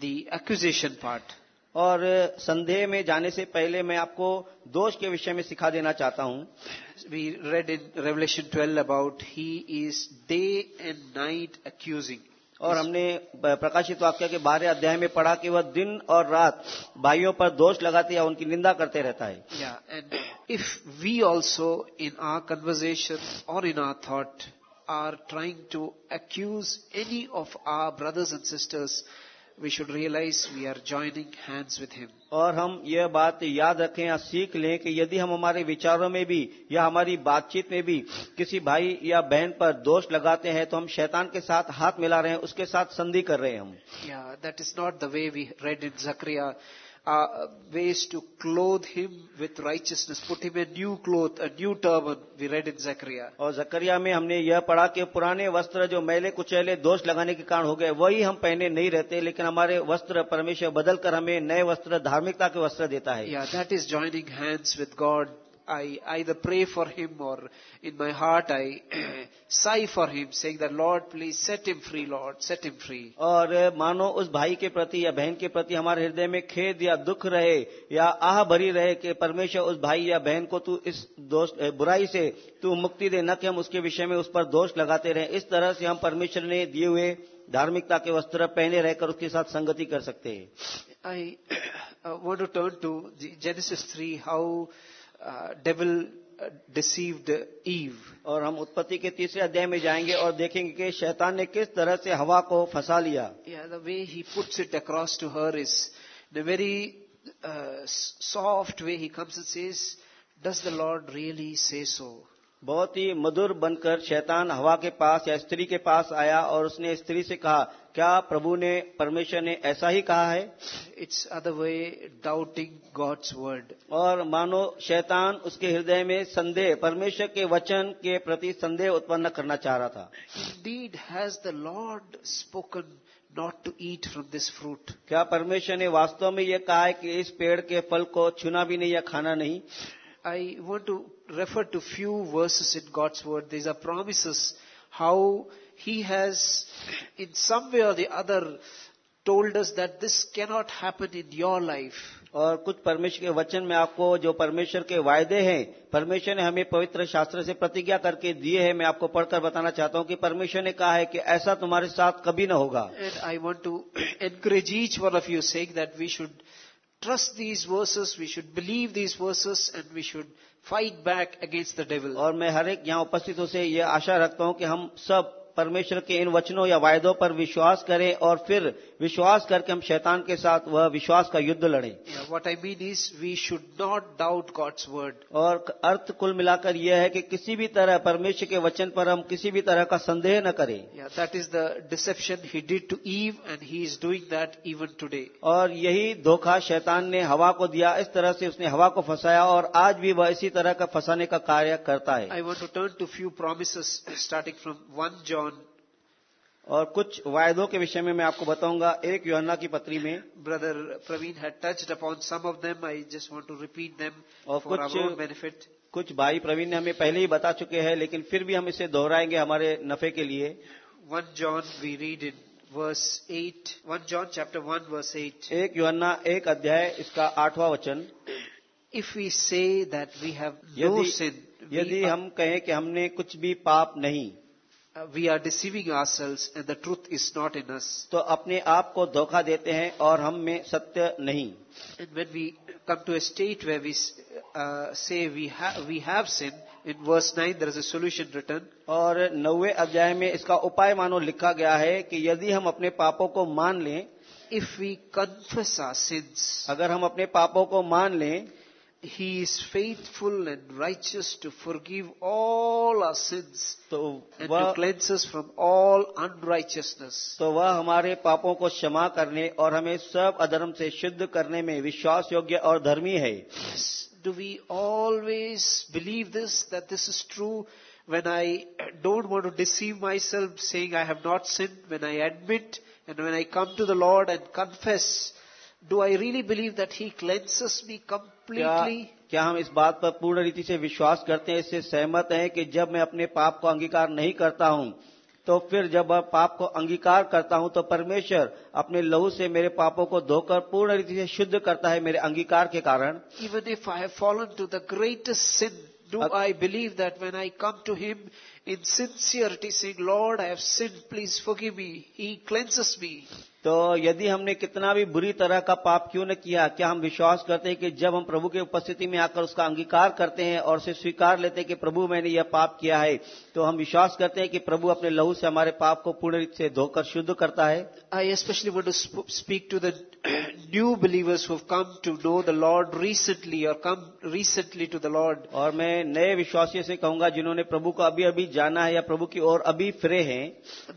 C: the accusation part
B: और संदेह में जाने से पहले मैं आपको दोष के विषय में सिखा देना चाहता हूँ।
C: We read in Revelation twelve about he is day and night accusing
B: और हमने प्रकाशित वाक्य के बारह अध्याय में पढ़ा कि वह दिन और रात भाइयों पर दोष लगाते या उनकी निंदा करते रहता है।
C: If we also in our conversation or in our thought are trying to accuse any of our brothers and sisters we should realize we are joining hands with him.
B: और हम यह बात याद रखें या सीख लें कि यदि हम हमारे विचारों में भी या हमारी बातचीत में भी किसी भाई या बहन पर दोष लगाते हैं तो हम शैतान के साथ हाथ मिला रहे हैं उसके साथ संधि कर रहे हैं हम
C: Yeah, that is not the way we read in Zechariah. Uh, ways to clothe him with righteousness, put him a new cloth, a new turban. We read in Zechariah.
B: और जकरिया में हमने यह पढ़ा कि पुराने वस्त्र जो मैले कुचैले दोष लगाने के कारण हो गए वही हम पहने नहीं रहते लेकिन हमारे वस्त्र परमेश्वर बदल कर हमें नए वस्त्र धार्मिकता के वस्त्र देता है
C: Yeah, that is joining hands with God. I either pray for him or in my heart I (clears throat) sigh for him, saying that Lord, please set him free, Lord, set him free.
B: और मानो उस भाई के प्रति या बहन के प्रति हमारे हृदय में खेद या दुख रहे या आह भरी रहे कि परमेश्वर उस भाई या बहन को तू इस दोष बुराई से तू मुक्ति दे न कि हम उसके विषय में उस पर दोष लगाते रहे इस तरह से हम परमेश्वर ने दिए हुए धार्मिकता के वस्त्र पहने रहकर उसके साथ संगति कर सकते हैं
C: आई (clears throat) uh, want to turn to the Genesis 3, how uh, devil uh, deceived Eve.
B: और हम उत्पत्ति के तीसरे अध्याय में जाएँगे और देखेंगे कि शैतान ने किस तरह से हवा को फंसा लिया
C: Yeah, the way he puts it across to her is in a very uh, s- soft way. He comes and says, "Does the Lord really say so?"
B: बहुत ही मधुर बनकर शैतान हवा के पास या स्त्री के पास आया और उसने स्त्री से कहा क्या प्रभु ने परमेश्वर ने ऐसा ही कहा है?
C: It's other way doubting God's word
B: और मानो शैतान उसके हृदय में संदेह परमेश्वर के वचन के प्रति संदेह उत्पन्न करना चाह रहा था।
C: Did has the Lord spoken not to eat from this fruit
B: क्या परमेश्वर ने वास्तव में यह कहा है कि इस पेड़ के फल को छूना भी नहीं या खाना नहीं?
C: I want to refer to few verses it God's word these are promise how He has, in some way or the other, told us that this cannot happen in your life.
B: और कुछ परमेश्वर के वचन में आपको जो परमेश्वर के वायदे हैं परमेश्वर ने हमें पवित्र शास्त्र से प्रतिज्ञा करके दिए हैं मैं आपको पढ़कर बताना चाहता हूँ कि परमेश्वर ने कहा है कि ऐसा तुम्हारे साथ कभी न होगा
C: And I want to encourage each one of you saying that we should trust these verses, we should believe these verses, and we should fight back against the devil.
B: और मैं हर एक यहाँ उपस्थितों से ये आशा रखता हूँ कि हम सब परमेश्वर के इन वचनों या वायदों पर विश्वास करें और फिर विश्वास करके हम शैतान के साथ वह विश्वास का युद्ध लड़े।
C: What I I mean we should not doubt God's word
B: और अर्थ कुल मिलाकर यह है कि किसी भी तरह परमेश्वर के वचन पर हम किसी भी तरह का संदेह न करें।
C: That is the deception he did to Eve and he is doing that even today
B: और यही धोखा शैतान ने हवा को दिया इस तरह से उसने हवा को फंसाया और आज भी वह इसी तरह का फंसाने का कार्य करता है।
C: I want to turn to few promises starting from 1 John.
B: और कुछ वायदों के विषय में मैं आपको बताऊँगा। एक योना की पत्री में
C: ब्रदर प्रवीण है touch upon some of them I just want to repeat them
B: और कुछ
C: बेनिफिट
B: कुछ भाई प्रवीण ने हमें पहले ही बता चुके हैं लेकिन फिर भी हम इसे दोहराएँगे हमारे नफे के लिए।
C: One John we read in verse eight one John chapter one verse eight
B: एक योना एक अध्याय इसका आठवां वचन।
C: If you say that we have
B: you
C: sin
B: यदि हम कहें कि हमने कुछ भी पाप नहीं
C: uh, we are deceiving ourselves and the truth is not in us.
B: तो अपने आप को धोखा देते हैं और हम में सत्य नहीं
C: And when we come to a state where we uh, say we, ha- we have sinned, in verse 9 there is a solution written.
B: और नौवे अध्याय में इसका उपाय मानो लिखा गया है कि यदि हम अपने पापों को मान लें
C: If we confess our sins,
B: अगर हम अपने पापों को मान लें
C: He is faithful and righteous to forgive all our sins
B: तो
C: and
B: वह
C: to cleanse us from all unrighteousness.
B: तो वह हमारे पापों को क्षमा करने और हमें सब अधर्म से शुद्ध करने में विश्वास योग्य और धर्मी है
C: Yes. Do we always believe this, that this is true? When I don't want to deceive myself saying I have not sinned, when I admit and when I come to the Lord and confess, do I really believe that he cleanses me
B: क्या
C: completely?
B: क्या हम इस बात पर पूर्ण रीति से विश्वास करते हैं इससे सहमत हैं कि जब मैं अपने पाप को अंगीकार नहीं करता हूँ तो फिर जब मैं पाप को अंगीकार करता हूँ तो परमेश्वर अपने लहू से मेरे पापों को धोकर पूर्ण रीति से शुद्ध करता है मेरे अंगीकार के कारण
C: even if I have fallen to the greatest sin, do I believe that when I come to Him in sincerity, saying, Lord, I have sinned, please forgive me, He cleanses me.
B: तो यदि हमने कितना भी बुरी तरह का पाप क्यों न किया क्या हम विश्वास करते हैं कि जब हम प्रभु की उपस्थिति में आकर उसका अंगीकार करते हैं और उसे स्वीकार लेते हैं कि प्रभु मैंने यह पाप किया है तो हम विश्वास करते हैं कि प्रभु अपने लहू से हमारे पाप को पूर्ण रीति से धोकर शुद्ध करता है
C: I especially want to sp- speak new believers who come to know the Lord recently और come recently to the Lord
B: और मैं नए विश्वासियों से कहूँगा जिन्होंने प्रभु को अभी अभी जाना है या प्रभु की ओर अभी फिरे हैं।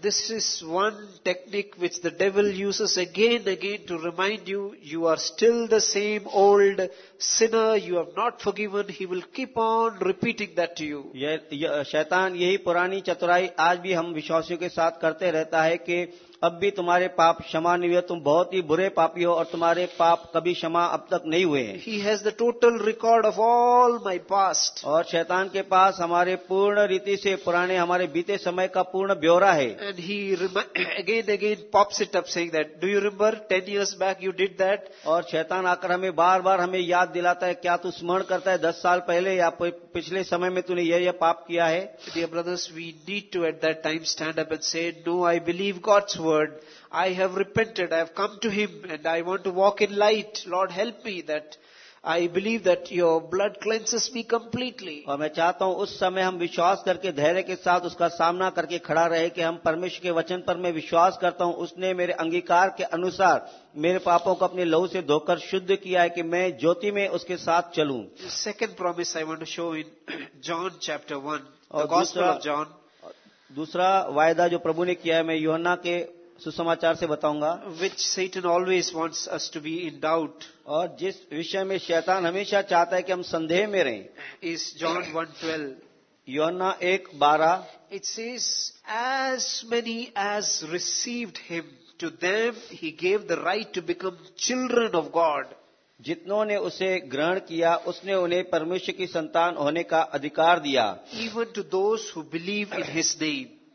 C: This is one technique which the devil uses again again to remind you you are still the same old sinner you have not forgiven he will keep on repeating that to you
B: शैतान यही पुरानी चतुराई आज भी हम विश्वासियों के साथ करते रहता है कि अब भी तुम्हारे पाप क्षमा नहीं हुए तुम बहुत ही बुरे पापी हो और तुम्हारे पाप कभी क्षमा अब तक नहीं हुए ही।
C: Has the total record of all my past
B: और शैतान के पास हमारे पूर्ण रीति से पुराने हमारे बीते समय का पूर्ण ब्यौरा है।
C: And he again again pops it up saying that do you remember ten years back you did that
B: और शैतान आकर हमें बार बार हमें याद दिलाता है क्या तू स्मरण करता है दस साल पहले या पिछले समय में तूने यह यह पाप किया है?
C: Brothers we need to at that time stand up and say no I believe God's word word. I have repented. I have come to Him and I want to walk in light. Lord, help me that I believe that your blood cleanses me completely.
B: और मैं चाहता हूँ उस समय हम विश्वास करके धैर्य के साथ उसका सामना करके खड़ा रहे कि हम परमेश्वर के वचन पर मैं विश्वास करता हूँ उसने मेरे अंगीकार के अनुसार मेरे पापों को अपने लहू से धोकर शुद्ध किया है कि मैं ज्योति में उसके साथ चलूँ
C: The second promise I want to show in John chapter 1, the
B: और
C: Gospel
B: दूसरा-
C: of John,
B: दूसरा वायदा जो प्रभु ने किया है मैं योहन्ना के सुसमाचार से बताऊँगा।
C: Which Satan always wants us to be in doubt
B: और जिस विषय में शैतान हमेशा चाहता है कि हम संदेह में रहें
C: इज़ जॉन वन
B: ट्वेल्व योना एक बारह।
C: It's is as many as received him to them he gave the right to become children of God
B: जितनों ने उसे ग्रहण किया उसने उन्हें परमेश्वर की संतान होने का अधिकार दिया।
C: Even to those who believe in his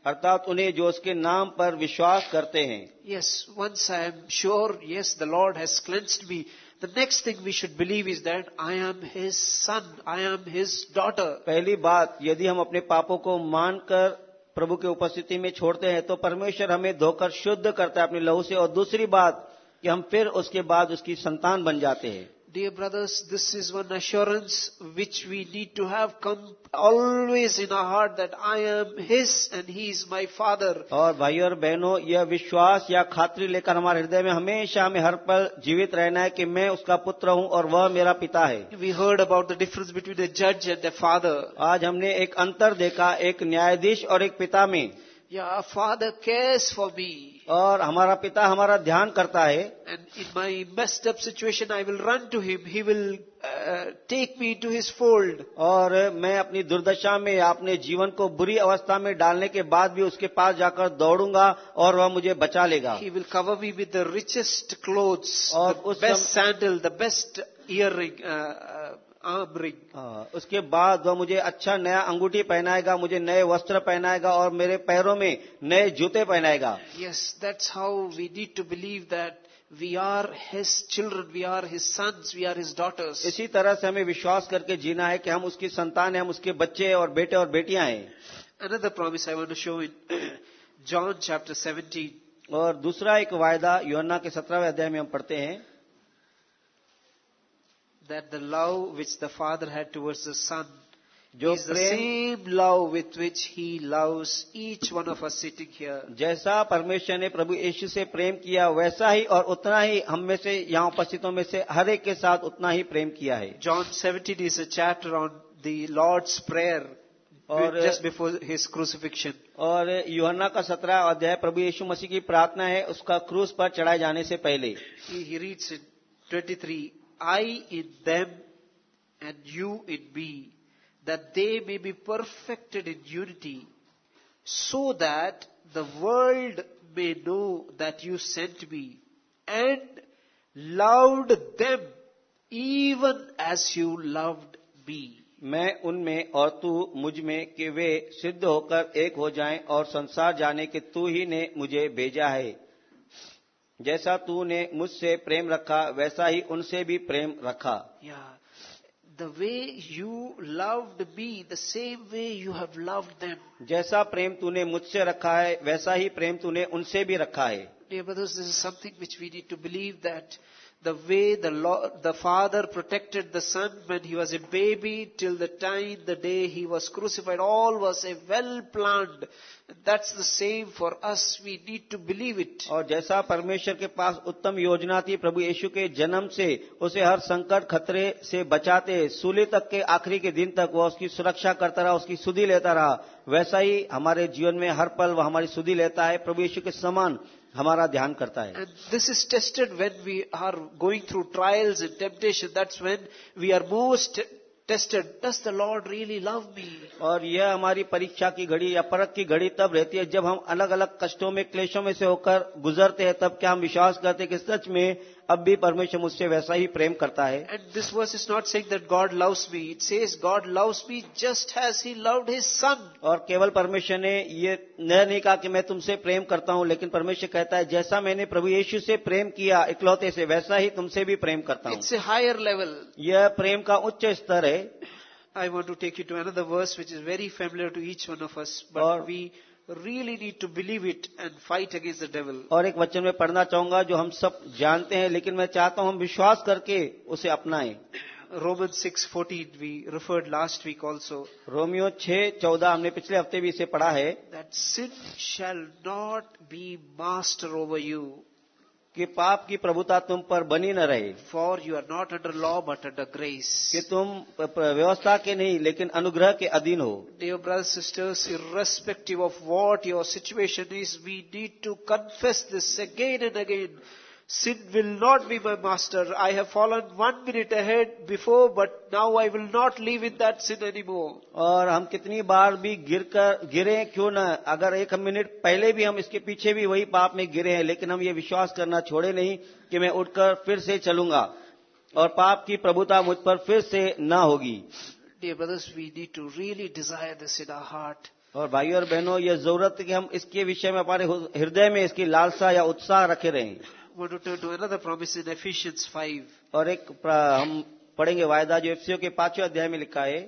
B: अर्थात उन्हें जो उसके नाम पर विश्वास करते हैं
C: yes once I am sure, yes, the Lord has cleansed me. The next thing we should believe is that I am his son, I am his daughter.
B: पहली बात यदि हम अपने पापों को मानकर प्रभु की उपस्थिति में छोड़ते हैं तो परमेश्वर हमें धोकर शुद्ध करता है अपने लहू से और दूसरी बात कि हम फिर उसके बाद उसकी संतान बन जाते हैं
C: Dear brothers, this is one assurance which we need to have come always in our heart that I am his and he is my father.
B: और भाई और बहनों यह विश्वास या खातरी लेकर हमारे हृदय में हमेशा हमें हर पल जीवित रहना है कि मैं उसका पुत्र हूँ और वह मेरा पिता है
C: We heard about the difference between a judge and a father.
B: आज हमने एक अंतर देखा एक न्यायाधीश और एक पिता में
C: Yeah, father cares for me.
B: और हमारा पिता हमारा ध्यान करता है।
C: And in my best of situation I will run to him he will take me to his fold
B: और मैं अपनी दुर्दशा में अपने जीवन को बुरी अवस्था में डालने के बाद भी उसके पास जाकर दौड़ूँगा और वह मुझे बचा लेगा।
C: He will cover me with richest cloth
B: और
C: best sandal the best earring uh, uh.
B: हाँ, उसके बाद वह मुझे अच्छा नया अंगूठी पहनाएगा मुझे नए वस्त्र पहनाएगा और मेरे पैरों में नए जूते पहनाएगा
C: Yes, that's how we need to believe that we are his children, we are his sons, we are his daughters.
B: इसी तरह से हमें विश्वास करके जीना है कि हम उसकी संतान हैं हम उसके बच्चे और बेटे और बेटियाँ हैं
C: Another promise I want to show in John chapter 17.
B: और दूसरा एक वायदा योना के सत्रहवें अध्याय में हम पढ़ते हैं
C: that the love which the father had towards the son
B: जो
C: is the
B: Prem
C: same love with which he loves each one of us sitting here.
B: जैसा परमेश्वर ने प्रभु यीशु से प्रेम किया वैसा ही और उतना ही हम में से यहाँ उपस्थितों में से हर एक के साथ उतना ही प्रेम किया है
C: John 17 is a chapter on the Lord's Prayer
B: और-
C: just before his crucifixion.
B: और योहन्ना का सत्रह अध्याय प्रभु यीशु मसीह की प्रार्थना है उसका क्रूस पर चढ़ाए जाने से पहले
C: He, he reads in 23, I in them and you in me, that they may be perfected in unity, so that the world may know that you sent me and loved them even as you loved me.
B: मैं उनमें और तू मुझमें कि वे सिद्ध होकर एक हो जाएँ और संसार जाने के तू ही ने मुझे भेजा है जैसा तू ने मुझसे प्रेम रखा वैसा ही उनसे भी प्रेम रखा।
C: The way you love be the same way you have love them
B: जैसा प्रेम तूने मुझसे रखा है वैसा ही प्रेम तूने उनसे भी रखा है।
C: Something which we need to believe that the way the Lord, the Father protected the Son when he was a baby till the time, the day he was crucified, all was a well planned. That's the same for us. We need to believe it.
B: और जैसा परमेश्वर के पास उत्तम योजना थी प्रभु यीशु के जन्म से उसे हर संकट खतरे से बचाते सूली तक के आखिरी के दिन तक वह उसकी सुरक्षा करता रहा उसकी सुधि लेता रहा वैसा ही हमारे जीवन में हर पल वह हमारी सुधि लेता है प्रभु यीशु के समान हमारा ध्यान करता है।
C: This is tested when we are going through trials in temptation that's when we are most tested does the Lord really love me
B: और यह हमारी परीक्षा की घड़ी या परख की घड़ी तब रहती है जब हम अलग अलग कष्टों में क्लेशों में से होकर गुजरते हैं तब क्या हम विश्वास करते हैं कि सच में अब भी परमेश्वर मुझसे वैसा ही प्रेम करता है।
C: At this verse is not saying that God loves me it says God loves me just as he loved his son
B: और केवल परमेश्वर ने ये नहीं कहा कि मैं तुमसे प्रेम करता हूँ लेकिन परमेश्वर कहता है जैसा मैंने प्रभु यीशु से प्रेम किया इकलौते से वैसा ही तुमसे भी प्रेम करता हूँ।
C: इट्स ए हायर लेवल
B: यह प्रेम का उच्च स्तर है।
C: I want to take you to another verse which is very familiar to each one of us but we really need to believe it and fight against the devil.
B: और एक वचन में पढ़ना चाहूँगा जो हम सब जानते हैं लेकिन मैं चाहता हूँ हम विश्वास करके उसे अपनाएँ
C: Romans 6:14 we referred last week also
B: रोमियो छह चौदह हमने पिछले हफ़्ते भी इसे पढ़ा है
C: that sin shall not be master over you
B: कि पाप की प्रभुता तुम पर बनी न रहे।
C: For you are not under law but under grace
B: कि तुम व्यवस्था के नहीं लेकिन अनुग्रह के अधीन हो।
C: Dear brothers sisters irrespective of what your situation is we need to confess this again and again Sin will not be my master. I have fallen one minute ahead before, but now I will not live in that sin anymore.
B: और हम कितनी बार भी गिर कर गिरे क्यों न अगर एक मिनट पहले भी हम इसके पीछे भी वही पाप में गिरे हैं लेकिन हम ये विश्वास करना छोड़े नहीं कि मैं उठकर फिर से चलूँगा और पाप की प्रभुता मुझ पर फिर से न होगी
C: Dear brothers, we need to really desire this in our heart.
B: और भाई और बहनों ये ज़रूरत है कि हम इसके विषय में हमारे हृदय में इसकी लालसा या उत्साह रखे रहें
C: I want to turn to another promise in Ephesians 5.
B: और एक प्र- हम पढ़ेंगे वायदा जो एफसीओ के पांचवें अध्याय में लिखा है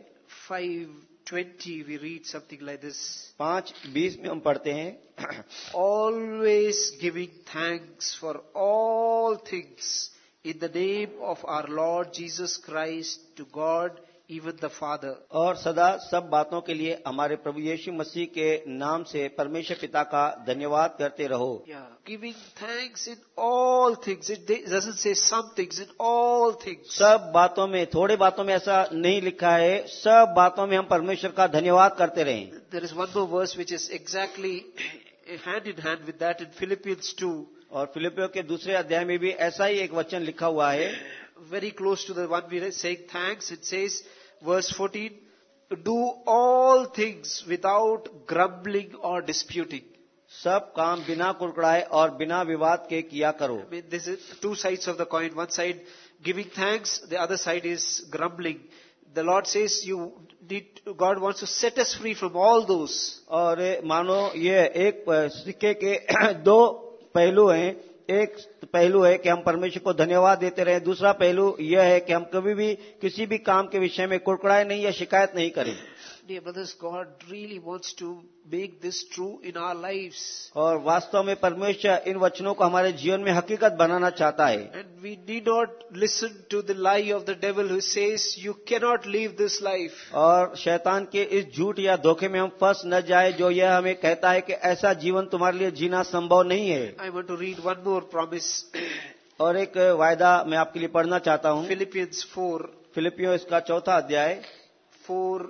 C: 520 we read something like this.
B: पांच बीस में हम पढ़ते हैं
C: always giving thanks for all things in the name of our Lord Jesus Christ to God, even the Father
B: और सदा सब बातों के लिए हमारे प्रभु यीशु मसीह के नाम से परमेश्वर पिता का धन्यवाद करते रहो।
C: Giving thanks in all things it doesn't say some things in all things
B: सब बातों में थोड़े बातों में ऐसा नहीं लिखा है। सब बातों में हम परमेश्वर का धन्यवाद करते रहे।
C: There is one verse which is exactly hand in hand with that in Philippians two
B: और फिलिपियो के दूसरे अध्याय में भी ऐसा ही एक वचन लिखा हुआ है।
C: very close to the one we are saying thanks. It says, verse 14, do all things without grumbling or disputing.
B: सब काम बिना कुड़कुड़ाए और बिना विवाद के किया करो
C: I mean, this is two sides of the coin. One side giving thanks, the other side is grumbling. The Lord says you need, God wants to set us free from all those.
B: और मानो ये एक सिक्के के (clears throat) दो पहलू हैं एक पहलू है कि हम परमेश्वर को धन्यवाद देते रहे। दूसरा पहलू यह है कि हम कभी भी किसी भी काम के विषय में कुड़कुड़ाए नहीं या शिकायत नहीं करें।
C: Dear brothers, God really wants to make this true in our lives.
B: और वास्तव में परमेश्वर इन वचनों को हमारे जीवन में हकीकत बनाना चाहता है
C: And we need not listen to the lie of the devil who says you cannot live this life.
B: और शैतान के इस झूठ या धोखे में हम फंस न जाए जो यह हमें कहता है कि ऐसा जीवन तुम्हारे लिए जीना संभव नहीं है
C: I want to read one more promise.
B: और एक वायदा मैं आपके लिए पढ़ना चाहता हूँ
C: Philippians 4,
B: फिलिपियो इसका चौथा अध्याय
C: 4,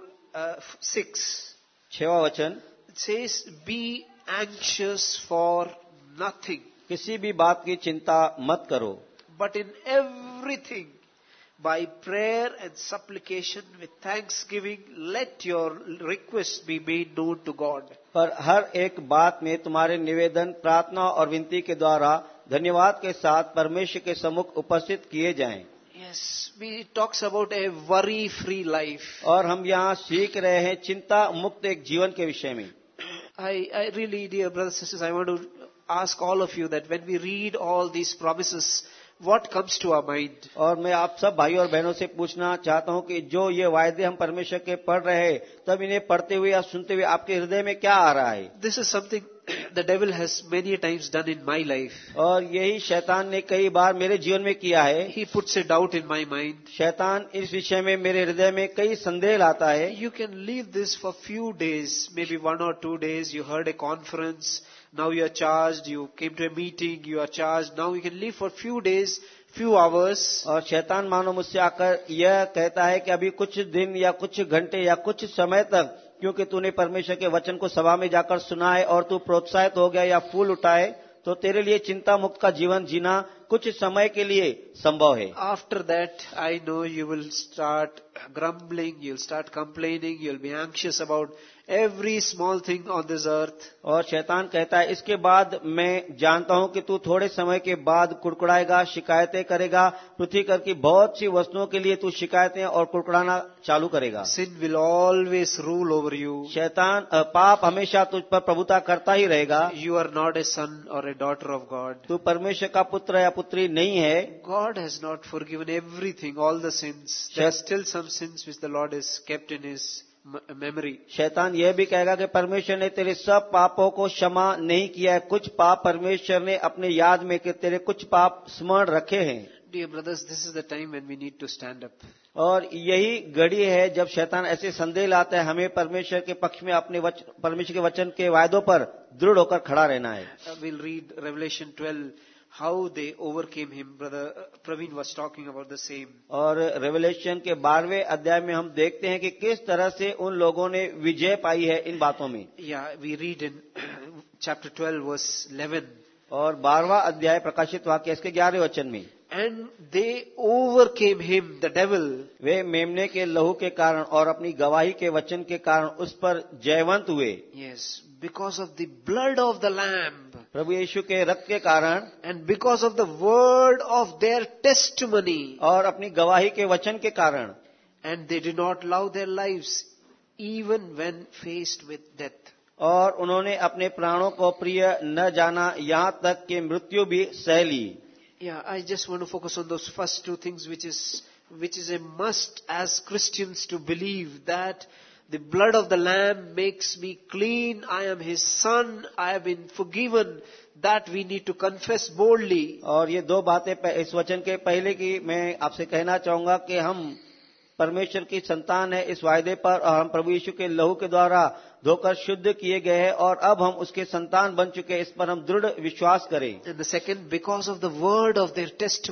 B: छवा वचन
C: says be anxious for nothing
B: किसी भी बात की चिंता मत करो।
C: But in everything prayer and supplication with thanksgiving let your request be be do to God
B: पर हर एक बात में तुम्हारे निवेदन प्रार्थना और विनती के द्वारा धन्यवाद के साथ परमेश्वर के सम्मुख उपस्थित किए जाएँ.
C: Yes, we talks about a worry-free life.
B: और हम यहाँ सीख रहे हैं चिंता मुक्त एक जीवन के विषय में
C: I, I really, dear brothers and sisters, I want to ask all of you that when we read all these promises, what comes to our mind?
B: और मैं आप सब भाई और बहनों से पूछना चाहता हूँ कि जो ये वायदे हम परमेश्वर के पढ़ रहे हैं तब इन्हें पढ़ते हुए या सुनते हुए आपके हृदय में क्या आ रहा है
C: This is something the devil has many times done in my life.
B: और यही शैतान ने कई बार मेरे जीवन में किया है
C: He puts a doubt in my mind.
B: शैतान इस विषय में मेरे हृदय में कई संदेह लाता है
C: You can leave this for few days, maybe one or two days. You heard a conference. Now you are charged. You came to a meeting. You are charged. Now you can leave for few days, few hours.
B: और शैतान मानो मुझसे आकर यह कहता है कि अभी कुछ दिन या कुछ घंटे या कुछ समय तक क्योंकि तूने परमेश्वर के वचन को सभा में जाकर सुना है और तू प्रोत्साहित हो गया या फूल उठाए तो तेरे लिए चिंता मुक्त का जीवन जीना कुछ समय के लिए संभव है।
C: After that I know you will start grumbling you'll start complaining you be anxious about every small thing on this earth.
B: और शैतान कहता है इसके बाद मैं जानता हूँ कि तू थोड़े समय के बाद कुड़कुड़ाएगा शिकायतें करेगा पृथ्वी कर की बहुत सी वस्तुओं के लिए तू शिकायतें और कुड़कुड़ाना चालू करेगा
C: Sin will always rule over you.
B: शैतान अ, पाप हमेशा तुझ पर प्रभुता करता ही रहेगा
C: You are not a son or a daughter of God.
B: तू परमेश्वर का पुत्र या पुत्री नहीं है
C: God has not forgiven everything, all the sins. There are still some sins which the Lord has kept in Memory.
B: शैतान यह भी कहेगा कि परमेश्वर ने तेरे सब पापों को क्षमा नहीं किया है कुछ पाप परमेश्वर ने अपने याद में कि तेरे कुछ पाप स्मरण रखे हैं
C: Dear brothers this is the time when we need to stand up.
B: और यही घड़ी है जब शैतान ऐसे संदेह लाता है हमें परमेश्वर के पक्ष में अपने परमेश्वर के वचन के वायदों पर दृढ़ होकर खड़ा रहना है
C: we'll read Revelation 12, how they overcame him. Brother uh, Praveen was talking about the same.
B: और रेवलेशन के बारहवें अध्याय में हम देखते हैं कि किस तरह से उन लोगों ने विजय पाई है इन बातों में
C: Yeah, we read in (coughs) chapter 12, verse 11.
B: और बारहवा अध्याय प्रकाशित वाक्य इसके ग्यारह वचन में
C: And they overcame him the devil
B: वे मेमने के लहू के कारण और अपनी गवाही के वचन के कारण उस पर जयवंत हुए
C: yes, because of the blood of the Lamb
B: प्रभु यीशु के रक्त के कारण
C: and because of the word of their testimony.
B: और अपनी गवाही के वचन के कारण
C: And they did not love their lives even when faced with death.
B: और उन्होंने अपने प्राणों को प्रिय न जाना यहाँ तक कि मृत्यु भी सह ली
C: Yeah, I just want to focus on those first two things, which is which is a must as Christians to believe that the blood of the Lamb makes me clean. I am His son. I have been forgiven. That we need to confess boldly.
B: और ये दो बातें प- इस वचन के पहले की मैं आपसे कहना चाहूंगा कि हम परमेश्वर की संतान है इस वायदे पर और हम प्रभु यीशु के लहू के द्वारा धोकर शुद्ध किए गए हैं और अब हम उसके संतान बन चुके हैं इस पर हम दृढ़ विश्वास करें।
C: The second because of the word of their test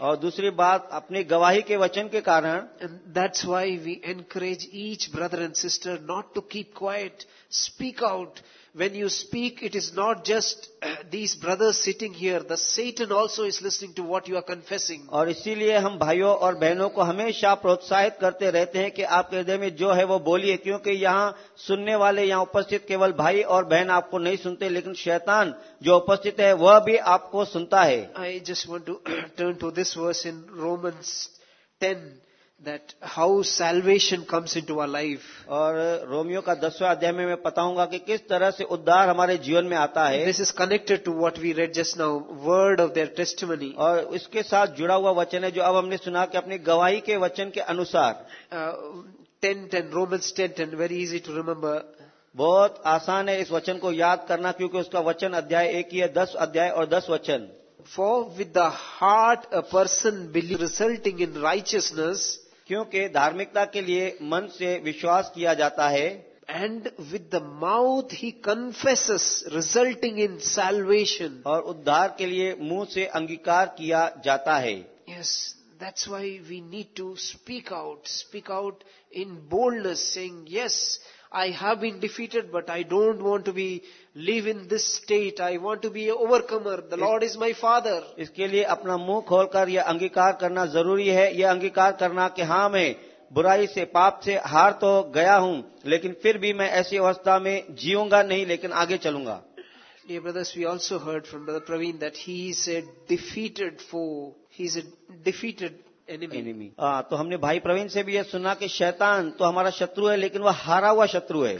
B: और दूसरी बात अपनी गवाही के वचन के कारण
C: that's why we encourage each brother and sister not to keep quiet speak out When you speak, it is not just uh, these brothers sitting here. The Satan also is listening to what you are confessing.
B: और इसीलिए हम भाइयों और बहनों को हमेशा प्रोत्साहित करते रहते हैं कि आपके हृदय में जो है वो बोलिए क्योंकि यहाँ सुनने वाले यहाँ उपस्थित केवल भाई और बहन आपको नहीं सुनते लेकिन शैतान जो उपस्थित है वह भी आपको सुनता है
C: I just want to turn to this verse in Romans 10 that how salvation comes into our life.
B: और रोमियो का दसवां अध्याय में मैं बताऊँगा कि किस तरह से उद्धार हमारे जीवन में आता है
C: This is connected to what we read just now, word of their testimony.
B: और इसके साथ जुड़ा हुआ वचन है जो अब हमने सुना कि अपनी गवाही के वचन के अनुसार
C: Uh, 10 10, Romans 10 10, very easy to remember.
B: बहुत आसान है इस वचन को याद करना क्योंकि उसका वचन अध्याय एक ही है दस अध्याय और दस वचन
C: For with the heart a person believes resulting in righteousness,
B: क्योंकि धार्मिकता के लिए मन से विश्वास किया जाता है।
C: And with the mouth he confess resulting in salvation
B: और उद्धार के लिए मुँह से अंगीकार किया जाता है।
C: Yes that's why we need to speak out speak out in bold sing yes I have been defeated but I don't want to be live in this state. I want to be an overcomer. The Lord is my Father.
B: इसके लिए अपना मुँह खोलकर यह अंगीकार करना ज़रूरी है यह अंगीकार करना कि हाँ मैं बुराई से पाप से हार तो गया हूँ लेकिन फिर भी मैं ऐसी अवस्था में जीऊँगा नहीं लेकिन आगे चलूँगा
C: Dear brothers, we also heard from Brother Praveen that he is a defeated foe. He is a defeated enemy.
B: Enemy हाँ तो हमने भाई प्रवीण से भी यह सुना कि शैतान तो हमारा शत्रु है लेकिन वह हारा हुआ शत्रु है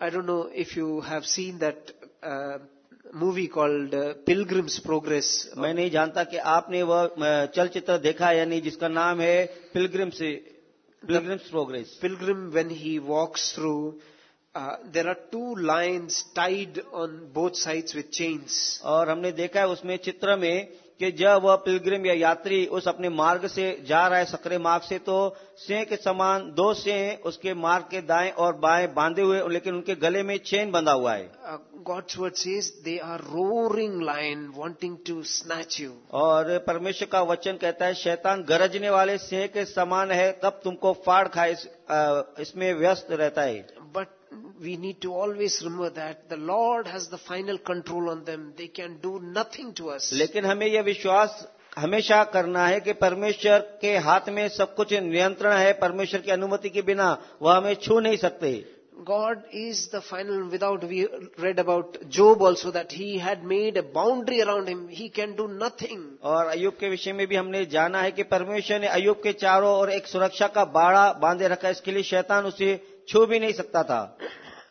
C: I don't know if you have seen that uh, movie called uh, Pilgrim's Progress.
B: मैं नहीं जानता कि आपने वह अ, चलचित्र देखा है या नहीं जिसका नाम है पिलग्रिम से Pilgrim's Progress
C: Pilgrim, when he walks through, uh, there are two lions tied on both sides with chains.
B: और हमने देखा है उसमें चित्र में कि जब वह पिलग्रिम या यात्री उस अपने मार्ग से जा रहा है सकरे मार्ग से तो सिंह के समान दो सिंह उसके मार्ग के दाएँ और बाएँ बांधे हुए लेकिन उनके गले में चेन बंधा हुआ है
C: God's word says they are roaring lion wanting to snatch you.
B: और परमेश्वर का वचन कहता है शैतान गरजने वाले सिंह के समान है तब तुमको फाड़ खाए इस, इसमें व्यस्त रहता है
C: we need to always remember that the Lord has the final control on them. They can do nothing to us.
B: लेकिन हमें यह विश्वास हमेशा करना है कि परमेश्वर के हाथ में सब कुछ नियंत्रण है परमेश्वर की अनुमति के बिना वह हमें छू नहीं सकते
C: God is the final without we read about Job also that he had made a boundary around him. He can do nothing.
B: और अयुब के विषय में भी हमने जाना है कि परमेश्वर ने अयुब के चारों ओर एक सुरक्षा का बाड़ा बांधे रखा इसके लिए शैतान उसे छू भी नहीं सकता था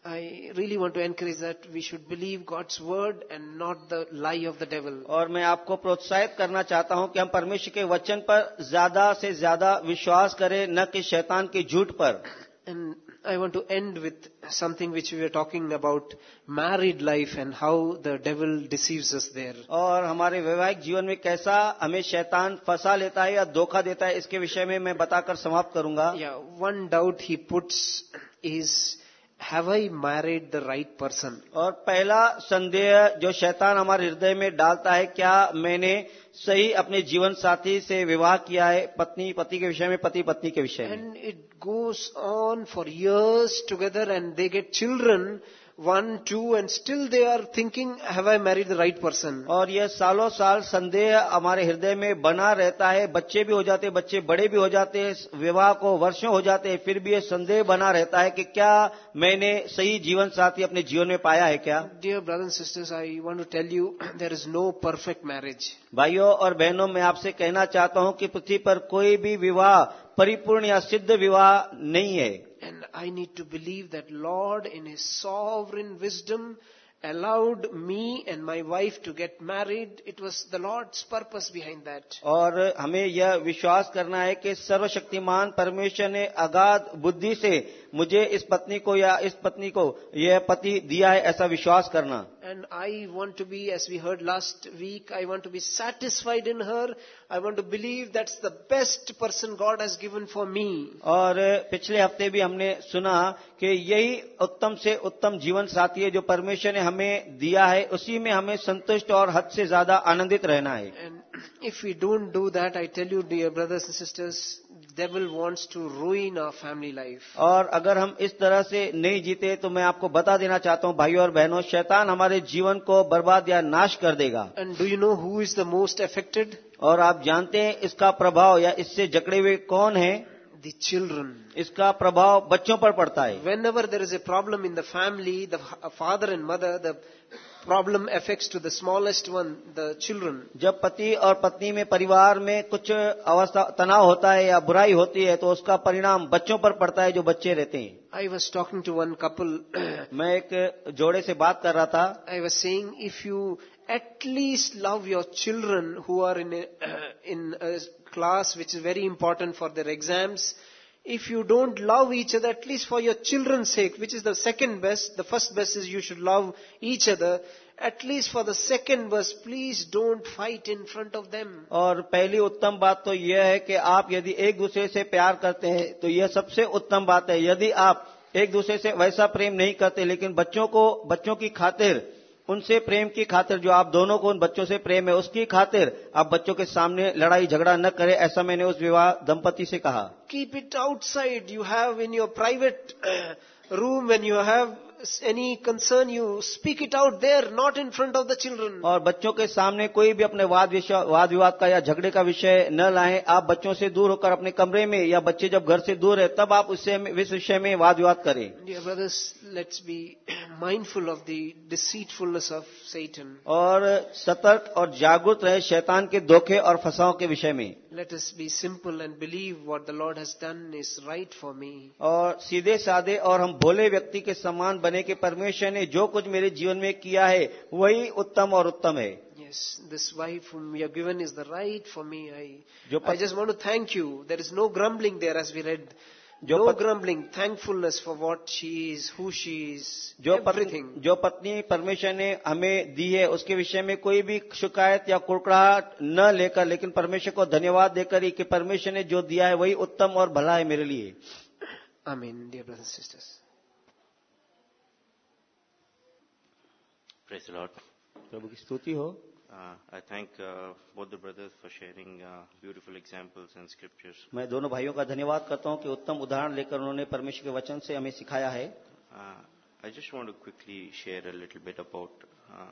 C: I really want to encourage that we should believe God's word and not the lie of the devil.
B: और मैं आपको प्रोत्साहित करना चाहता हूँ कि हम परमेश्वर के वचन पर ज़्यादा से ज़्यादा विश्वास करें न कि शैतान के झूठ पर
C: And I want to end with something which we were talking about married life and how the devil deceives us there.
B: और हमारे वैवाहिक जीवन में कैसा हमें शैतान फंसा लेता है या धोखा देता है इसके विषय में मैं बताकर समाप्त करूँगा
C: Yeah, one doubt he puts is, have I married the right person
B: और पहला संदेह जो शैतान हमारे हृदय में डालता है क्या मैंने सही अपने जीवन साथी से विवाह किया है? पत्नी पति के विषय में पति पत्नी के विषय में।
C: And it goes on for years together and they get children one, two, and still they are thinking, have I married the right person?
B: और यह सालों साल संदेह हमारे हृदय में बना रहता है बच्चे भी हो जाते हैं बच्चे बड़े भी हो जाते हैं विवाह को वर्षों हो जाते हैं फिर भी यह संदेह बना रहता है कि क्या मैंने सही जीवन साथी अपने जीवन में पाया है क्या
C: Dear brothers and sisters, I want to tell you, (clears throat) there is no perfect marriage.
B: भाइयों और बहनों मैं आपसे कहना चाहता हूँ कि पृथ्वी पर कोई भी विवाह परिपूर्ण या सिद्ध विवाह नहीं है
C: And I need to believe that Lord in His sovereign wisdom allowed me and my wife to get married. It was the Lord's purpose behind that.
B: और हमें यह विश्वास करना है कि सर्वशक्तिमान परमेश्वर ने अगाध बुद्धि से मुझे इस पत्नी को या इस पत्नी को यह पति दिया है ऐसा विश्वास करना
C: And I want to be, as we heard last week, I want to be satisfied in her. I want to believe that's the best person God has given for me.
B: और पिछले हफ़्ते भी हमने सुना कि यही उत्तम से उत्तम जीवन साथी है जो परमेश्वर ने हमें दिया है उसी में हमें संतुष्ट और हद से ज़्यादा आनंदित रहना है
C: if we don't do that, I tell you, dear brothers and sisters, devil wants to ruin our family life.
B: और अगर हम इस तरह से नहीं जीते तो मैं आपको बता देना चाहता हूँ भाइयों और बहनों शैतान हमारे जीवन को बर्बाद या नाश कर देगा
C: And do you know who is the most affected?
B: और आप जानते हैं इसका प्रभाव या इससे जकड़े हुए कौन है?
C: दी चिल्ड्रन
B: इसका प्रभाव बच्चों पर पड़ता है।
C: Whenever there is a problem in the family the father and mother the problem effect to the smallest one the children
B: जब पति और पत्नी में परिवार में कुछ अवस्था तनाव होता है या बुराई होती है तो उसका परिणाम बच्चों पर पड़ता है जो बच्चे रहते हैं।
C: I was talking to one couple
B: मैं एक जोड़े से बात कर रहा था।
C: I was saying if you at least love your children who are in a, in a class which is very important for their exams, if you don't love each other, at least for your children's sake, which is the second best, the first best is you should love each other, at least for the second best, please don't fight in front of them.
B: और पहली उत्तम बात तो यह है कि आप यदि एक दूसरे से प्यार करते हैं तो यह सबसे उत्तम बात है यदि आप एक दूसरे से वैसा प्रेम नहीं करते लेकिन बच्चों को बच्चों की खातिर उनसे प्रेम की खातिर जो आप दोनों को उन बच्चों से प्रेम है, उसकी खातिर आप बच्चों के सामने लड़ाई झगड़ा न करें, ऐसा मैंने उस विवाह दंपति से कहा।
C: Keep it outside you have in your private room when you have (clears throat) any concern you, speak it out there, not in front of the children.
B: और बच्चों के सामने कोई भी अपने वाद वाद विवाद का या झगड़े का विषय न लाएँ आप बच्चों से दूर होकर अपने कमरे में या बच्चे जब घर से दूर है तब आप उससे इस विषय में वाद विवाद करें
C: Dear brothers, let's be (clears throat) mindful of the deceitfulness of Satan.
B: और सतर्क और जागरूक रहे शैतान के धोखे और फंसाव के विषय में
C: Let us be simple and believe what the Lord has done is right for me.
B: और सीधे साधे और हम भोले व्यक्ति के समान बने के परमेश्वर ने जो कुछ मेरे जीवन में किया है वही उत्तम और उत्तम है
C: Yes, this wife whom you have given is the right for me. I, I just want to thank you. There is no grumbling there as we read.
B: जो
C: no grumbling, thankfulness for what she is, who she is,
B: जो
C: everything.
B: पत्नी जो पत्नी परमेश्वर ने हमें दी है उसके विषय में कोई भी शिकायत या कुड़कड़ाहट न लेकर लेकिन परमेश्वर को धन्यवाद देकर ही कि परमेश्वर ने जो दिया है वही उत्तम और भला है मेरे लिए
C: Amen, dear brothers and sisters.
D: Praise the Lord.
B: प्रभु की स्तुति हो
D: Uh, I thank uh, both the brothers for sharing uh, beautiful examples and scriptures.
B: मैं दोनों भाइयों का धन्यवाद करता हूँ कि उत्तम उदाहरण लेकर उन्होंने परमेश्वर के वचन से हमें सिखाया है
D: Uh, I just want to quickly share a little bit about. Uh,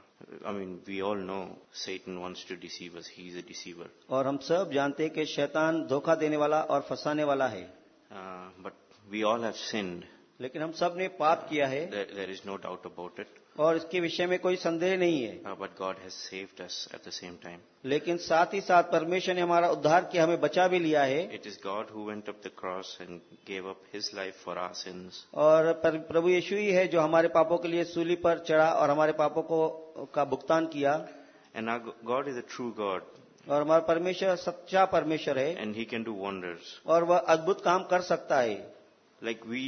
D: I mean, we all know Satan wants to deceive us. He is a deceiver.
B: और हम सब जानते हैं कि शैतान धोखा देने वाला और फंसाने वाला है
D: Uh, but we all have sinned.
B: लेकिन हम सबने पाप किया है
D: There, there is no doubt about it.
B: और इसके विषय में कोई संदेह नहीं है।
D: But God has saved us at the same time
B: लेकिन साथ ही साथ परमेश्वर ने हमारा उद्धार किया हमें बचा भी लिया है।
D: It is God who went up the cross and gave up his life for our sins
B: और प्रभु यीशु ही है जो हमारे पापों के लिए सूली पर चढ़ा और हमारे पापों को का भुगतान किया।
D: And our God is a true God
B: और हमारा परमेश्वर सच्चा परमेश्वर है।
D: And he can do wonders
B: और वह अद्भुत काम कर सकता है।
D: Like we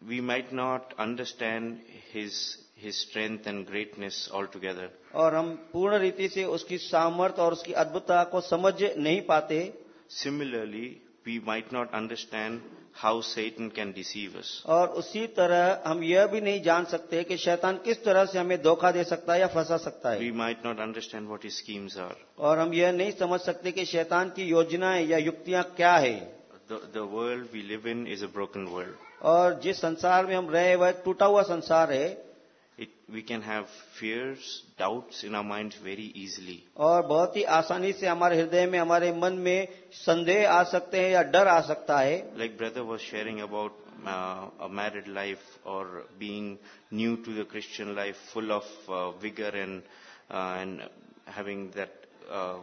D: we might not understand his his strength and greatness altogether
B: और हम पूर्ण रीति से उसकी सामर्थ्य और उसकी अद्भुतता को समझ नहीं पाते
D: similarly we might not understand how satan can deceive us
B: और उसी तरह हम यह भी नहीं जान सकते कि शैतान किस तरह से हमें धोखा दे सकता है या फंसा सकता
D: we might not understand what his schemes are
B: और हम यह नहीं समझ सकते कि शैतान की योजनाएँ या युक्तियाँ क्या है
D: the the world we live in is a broken world
B: और जिस संसार में हम रहे वह एक टूटा हुआ संसार है
D: it, we can have fears doubts in our minds very easily
B: और बहुत ही आसानी से हमारे हृदय में हमारे मन में संदेह आ सकते हैं या डर आ सकता है
D: like brother was sharing about uh, a married life or being new to the christian life full of uh, vigor and uh, and having that uh,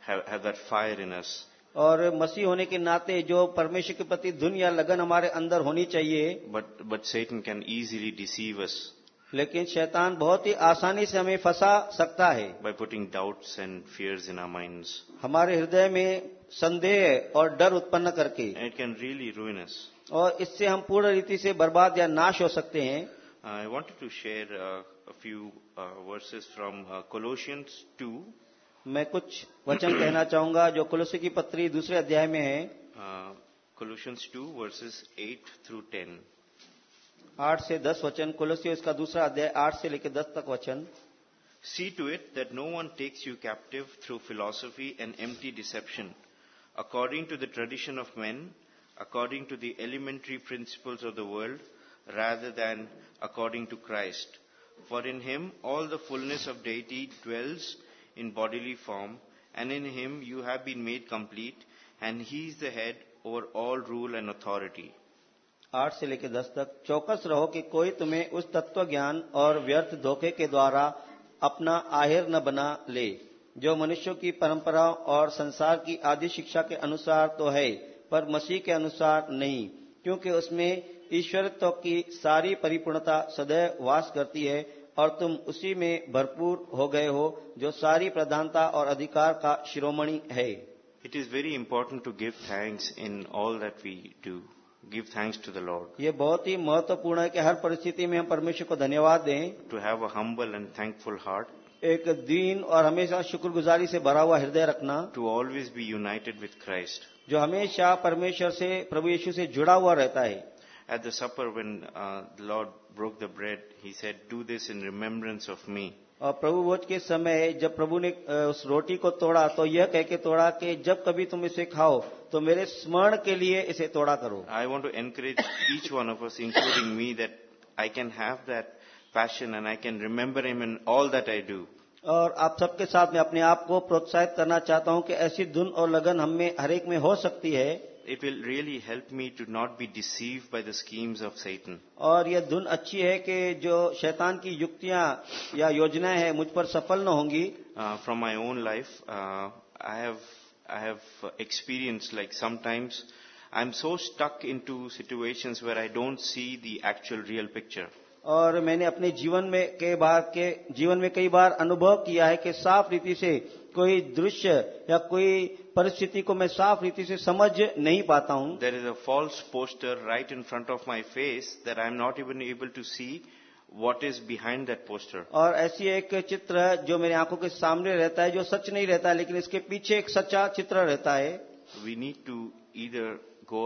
D: have, have that fire in us
B: और मसीह होने के नाते जो परमेश्वर के प्रति धुन या लगन हमारे अंदर होनी चाहिए
D: but but satan can easily deceive us
B: लेकिन शैतान बहुत ही आसानी से हमें फंसा सकता है।
D: By putting doubts and fears in our mind
B: हमारे हृदय में संदेह और डर उत्पन्न करके।
D: इट कैन रियली रूइनस
B: और इससे हम पूर्ण रीति से बर्बाद या नाश हो सकते हैं।
D: I want to share few verses from Colossians two
B: मैं कुछ वचन कहना चाहूँगा जो कुलसी की पत्री दूसरे अध्याय में है।
D: Colossians two verses eight through ten
B: आठ से दस वचन कुलसी इसका दूसरा अध्याय आठ से लेकर दस तक वचन
D: See to it that no one takes you captive through philosophy and empty deception, according to the tradition of men, according to the elementary principles of the world, rather than according to Christ. For in him all the fullness of deity dwells in bodily form, and in him you have been made complete, and he is the head over all rule and authority.
B: आठ से लेकर दस तक चौकस रहो कि कोई तुम्हें उस तत्व ज्ञान और व्यर्थ धोखे के द्वारा अपना आहिर न बना ले, जो मनुष्यों की परंपराओं और संसार की आदि शिक्षा के अनुसार तो है, पर मसीह के अनुसार नहीं, क्योंकि उसमें ईश्वरत्व की सारी परिपूर्णता सदैव वास करती है, और तुम उसी में भरपूर हो गए हो, जो सारी प्रधानता और अधिकार का शिरोमणि है
D: it is very important to give thanks in all that we do. Give thanks to the Lord.
B: ये बहुत ही महत्वपूर्ण है कि हर परिस्थिति में हम परमेश्वर को धन्यवाद दें
D: to have a humble and thankful heart,
B: एक दीन और हमेशा शुक्रगुजारी से भरा हुआ हृदय रखना
D: to always be united with Christ.
B: जो हमेशा परमेश्वर से प्रभु यीशु से जुड़ा हुआ रहता है
D: At the supper, when uh, the Lord broke the bread, He said, Do this in remembrance of me.
B: और प्रभु भोज के समय जब प्रभु ने उस रोटी को तोड़ा तो यह कह के तोड़ा कि जब कभी तुम इसे खाओ तो मेरे स्मरण के लिए इसे तोड़ा करो।
D: I want to encourage each one of us, including me that I can have that passion and I can remember Him in all that I do
B: और आप सबके साथ मैं अपने आप को प्रोत्साहित करना चाहता हूँ कि ऐसी धुन और लगन हमें हरेक में हो सकती है।
D: It will really help me to not be deceived by the schemes of Satan.
B: और यह धुन अच्छी है कि जो शैतान की युक्तियाँ या योजनाएँ हैं मुझ पर सफल न होंगी
D: Uh, from my own life, uh, I have I have experienced like sometimes I'm so stuck into situations where I don't see the actual real picture.
B: और मैंने अपने जीवन में कई बार के जीवन में कई बार अनुभव किया है कि साफ़ रीति से कोई दृश्य या कोई परिस्थिति को मैं साफ़ रीति से समझ नहीं पाता हूँ।
D: There is a false poster right in front of my face that I am not even able to see what is behind that poster
B: और ऐसी एक चित्र जो मेरी आँखों के सामने रहता है जो सच नहीं रहता है लेकिन इसके पीछे एक सच्चा चित्र रहता है।
D: We need to either go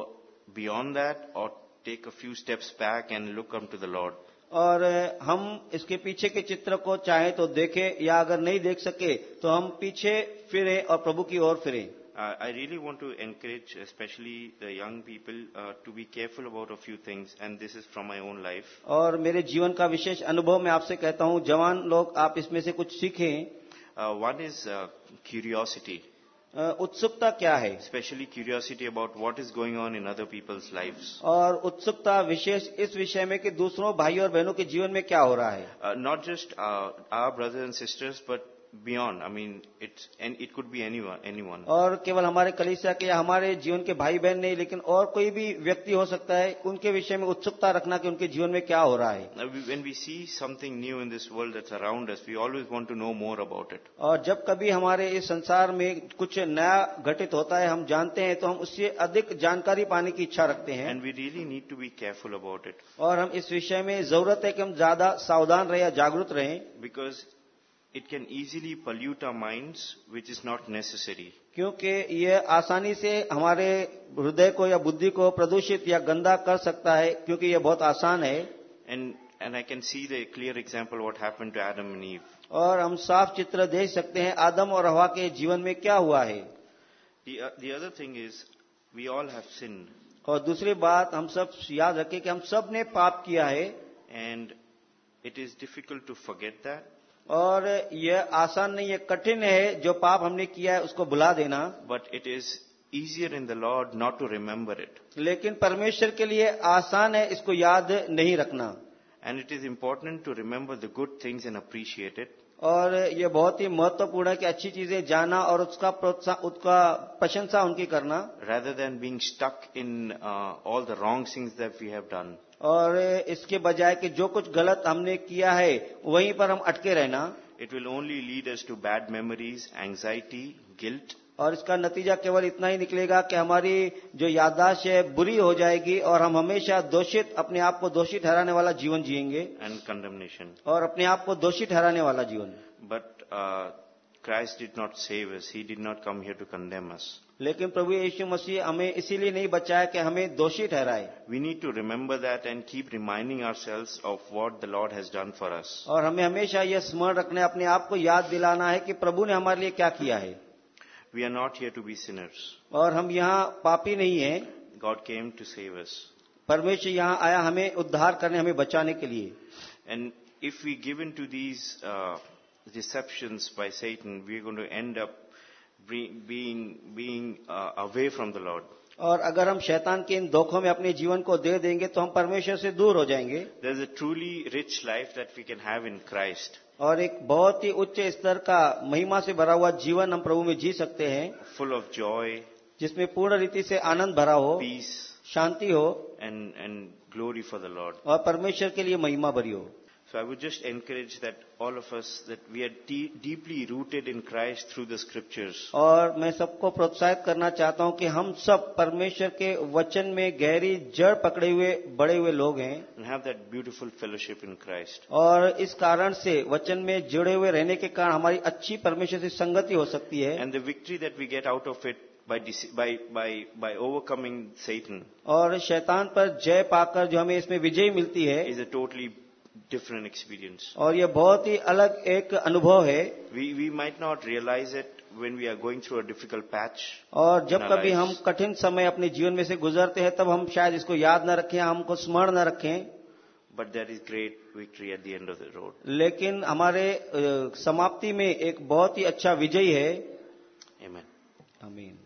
D: beyond that or take a few steps back and look come to the Lord
B: और हम इसके पीछे के चित्र को चाहे तो देखें या अगर नहीं देख सके तो हम पीछे फिरें और प्रभु की ओर फिरें।
D: Uh, I really want to encourage, especially the young people, uh, to be careful about a few things, and this is from my own life.
B: और मेरे जीवन का विशेष अनुभव मैं आपसे कहता हूं जवान लोग आप इसमें से कुछ सीखें
D: Uh, one is uh, curiosity,
B: अ, उत्सुकता क्या है
D: especially curiosity about what is going on in other people's lives.
B: और उत्सुकता विशेष इस विषय में कि दूसरों भाई और बहनों के जीवन में क्या हो रहा है
D: Uh, not just uh, our brothers and I mean, it's and it could be anyone. Anyone.
B: और केवल हमारे कलिसिया के या हमारे जीवन के भाई बहन नहीं लेकिन और कोई भी व्यक्ति हो सकता है उनके विषय में उत्सुकता रखना कि उनके जीवन में क्या हो रहा है
D: we see something new in this world that's around us, we always want to know more about it.
B: और जब कभी हमारे इस संसार में कुछ नया घटित होता है हम जानते हैं तो हम उससे अधिक जानकारी पाने की इच्छा रखते हैं
D: And we really need to be careful about it
B: और हम इस विषय में ज़रूरत है कि हम ज़्यादा सावधान रहे या जागरूक रहें
D: because it can easily pollute our mind which is not necessary
B: क्योंकि ये आसानी से हमारे हृदय को या बुद्धि को प्रदूषित या गंदा कर सकता है क्योंकि यह बहुत आसान है।
D: And and I can see the clear example what happen to Adam and Eve
B: और हम साफ़ चित्र देख सकते हैं आदम और हवा के जीवन में क्या हुआ है।
D: The other thing is we all have sin
B: और दूसरी बात हम सब याद रखें कि हम सबने पाप किया है।
D: And it is difficult to forget that
B: और यह आसान नहीं है कठिन है जो पाप हमने किया है उसको भुला देना
D: But it is easier in the Lord not to remember it.
B: लेकिन परमेश्वर के लिए आसान है इसको याद नहीं रखना
D: And it is important to remember the good things and appreciate it.
B: और ये बहुत ही महत्वपूर्ण है कि अच्छी चीज़ें जाना और उसका प्रोत्साहन उसका प्रशंसा उनकी करना
D: rather than being stuck in uh, all the wrong things that we have done.
B: और इसके बजाय कि जो कुछ गलत हमने किया है वहीं पर हम अटके रहना
D: it will only lead us to bad memories anxiety, guilt
B: और इसका नतीजा केवल इतना ही निकलेगा कि हमारी जो याददाश्त है बुरी हो जाएगी और हम हमेशा दोषित अपने आप को दोषी ठहराने वाला जीवन जिएँगे
D: एंड condemnation.
B: और अपने आप को दोषी ठहराने वाला जीवन
D: but Christ did not save us. He did not come here to condemn us.
B: लेकिन प्रभु यीशु मसीह हमें इसीलिए नहीं बचाया कि हमें दोषी ठहराए।
D: We need to remember that and keep reminding ourselves of what the Lord has done for us
B: और हमें हमेशा यह स्मरण रखने अपने आप को याद दिलाना है कि प्रभु ने हमारे लिए क्या किया है।
D: We are not here to be sinners
B: और हम यहाँ पापी नहीं है।
D: God came to save us
B: परमेश्वर यहाँ आया हमें उद्धार करने हमें बचाने के लिए।
D: And if we give in to these reception by sin we gone to end up being, being uh, away from the Lord.
B: और अगर हम शैतान के इन धोखों में अपने जीवन को दे देंगे तो हम परमेश्वर से दूर हो जाएँगे
D: There's a truly rich life that we can have in Christ,
B: और एक बहुत ही उच्च स्तर का महिमा से भरा हुआ जीवन हम प्रभु में जी सकते हैं
D: फुल ऑफ़ जॉय
B: जिसमें पूर्ण रीति से आनंद भरा हो
D: पीस
B: शांति हो
D: and and glory for the Lord.
B: और परमेश्वर के लिए महिमा भरी हो
D: So I would just encourage that all of us, that we are de- deeply rooted in Christ through the scriptures.
B: और मैं सबको प्रोत्साहित करना चाहता हूँ कि हम सब परमेश्वर के वचन में गहरी जड़ पकड़े हुए बड़े हुए लोग हैं
D: And have that beautiful fellowship in Christ.
B: और इस कारण से वचन में जुड़े हुए रहने के कारण हमारी अच्छी परमेश्वर से संगति हो सकती है
D: And the victory that we get out of it by, by, by, by overcoming Satan
B: और शैतान पर जय पाकर जो हमें इसमें विजय मिलती है
D: is a totally different experience.
B: और ये बहुत ही अलग एक अनुभव है
D: We, we might not realize it when we are going through a difficult patch.
B: और जब कभी हम. कठिन समय अपने जीवन में से गुजरते हैं तब हम शायद इसको याद न रखें हमको स्मरण न रखें
D: but there is great victory at the end of the road.
B: लेकिन हमारे अ, समाप्ति में एक बहुत ही अच्छा विजय है
D: Amen.
B: आमीन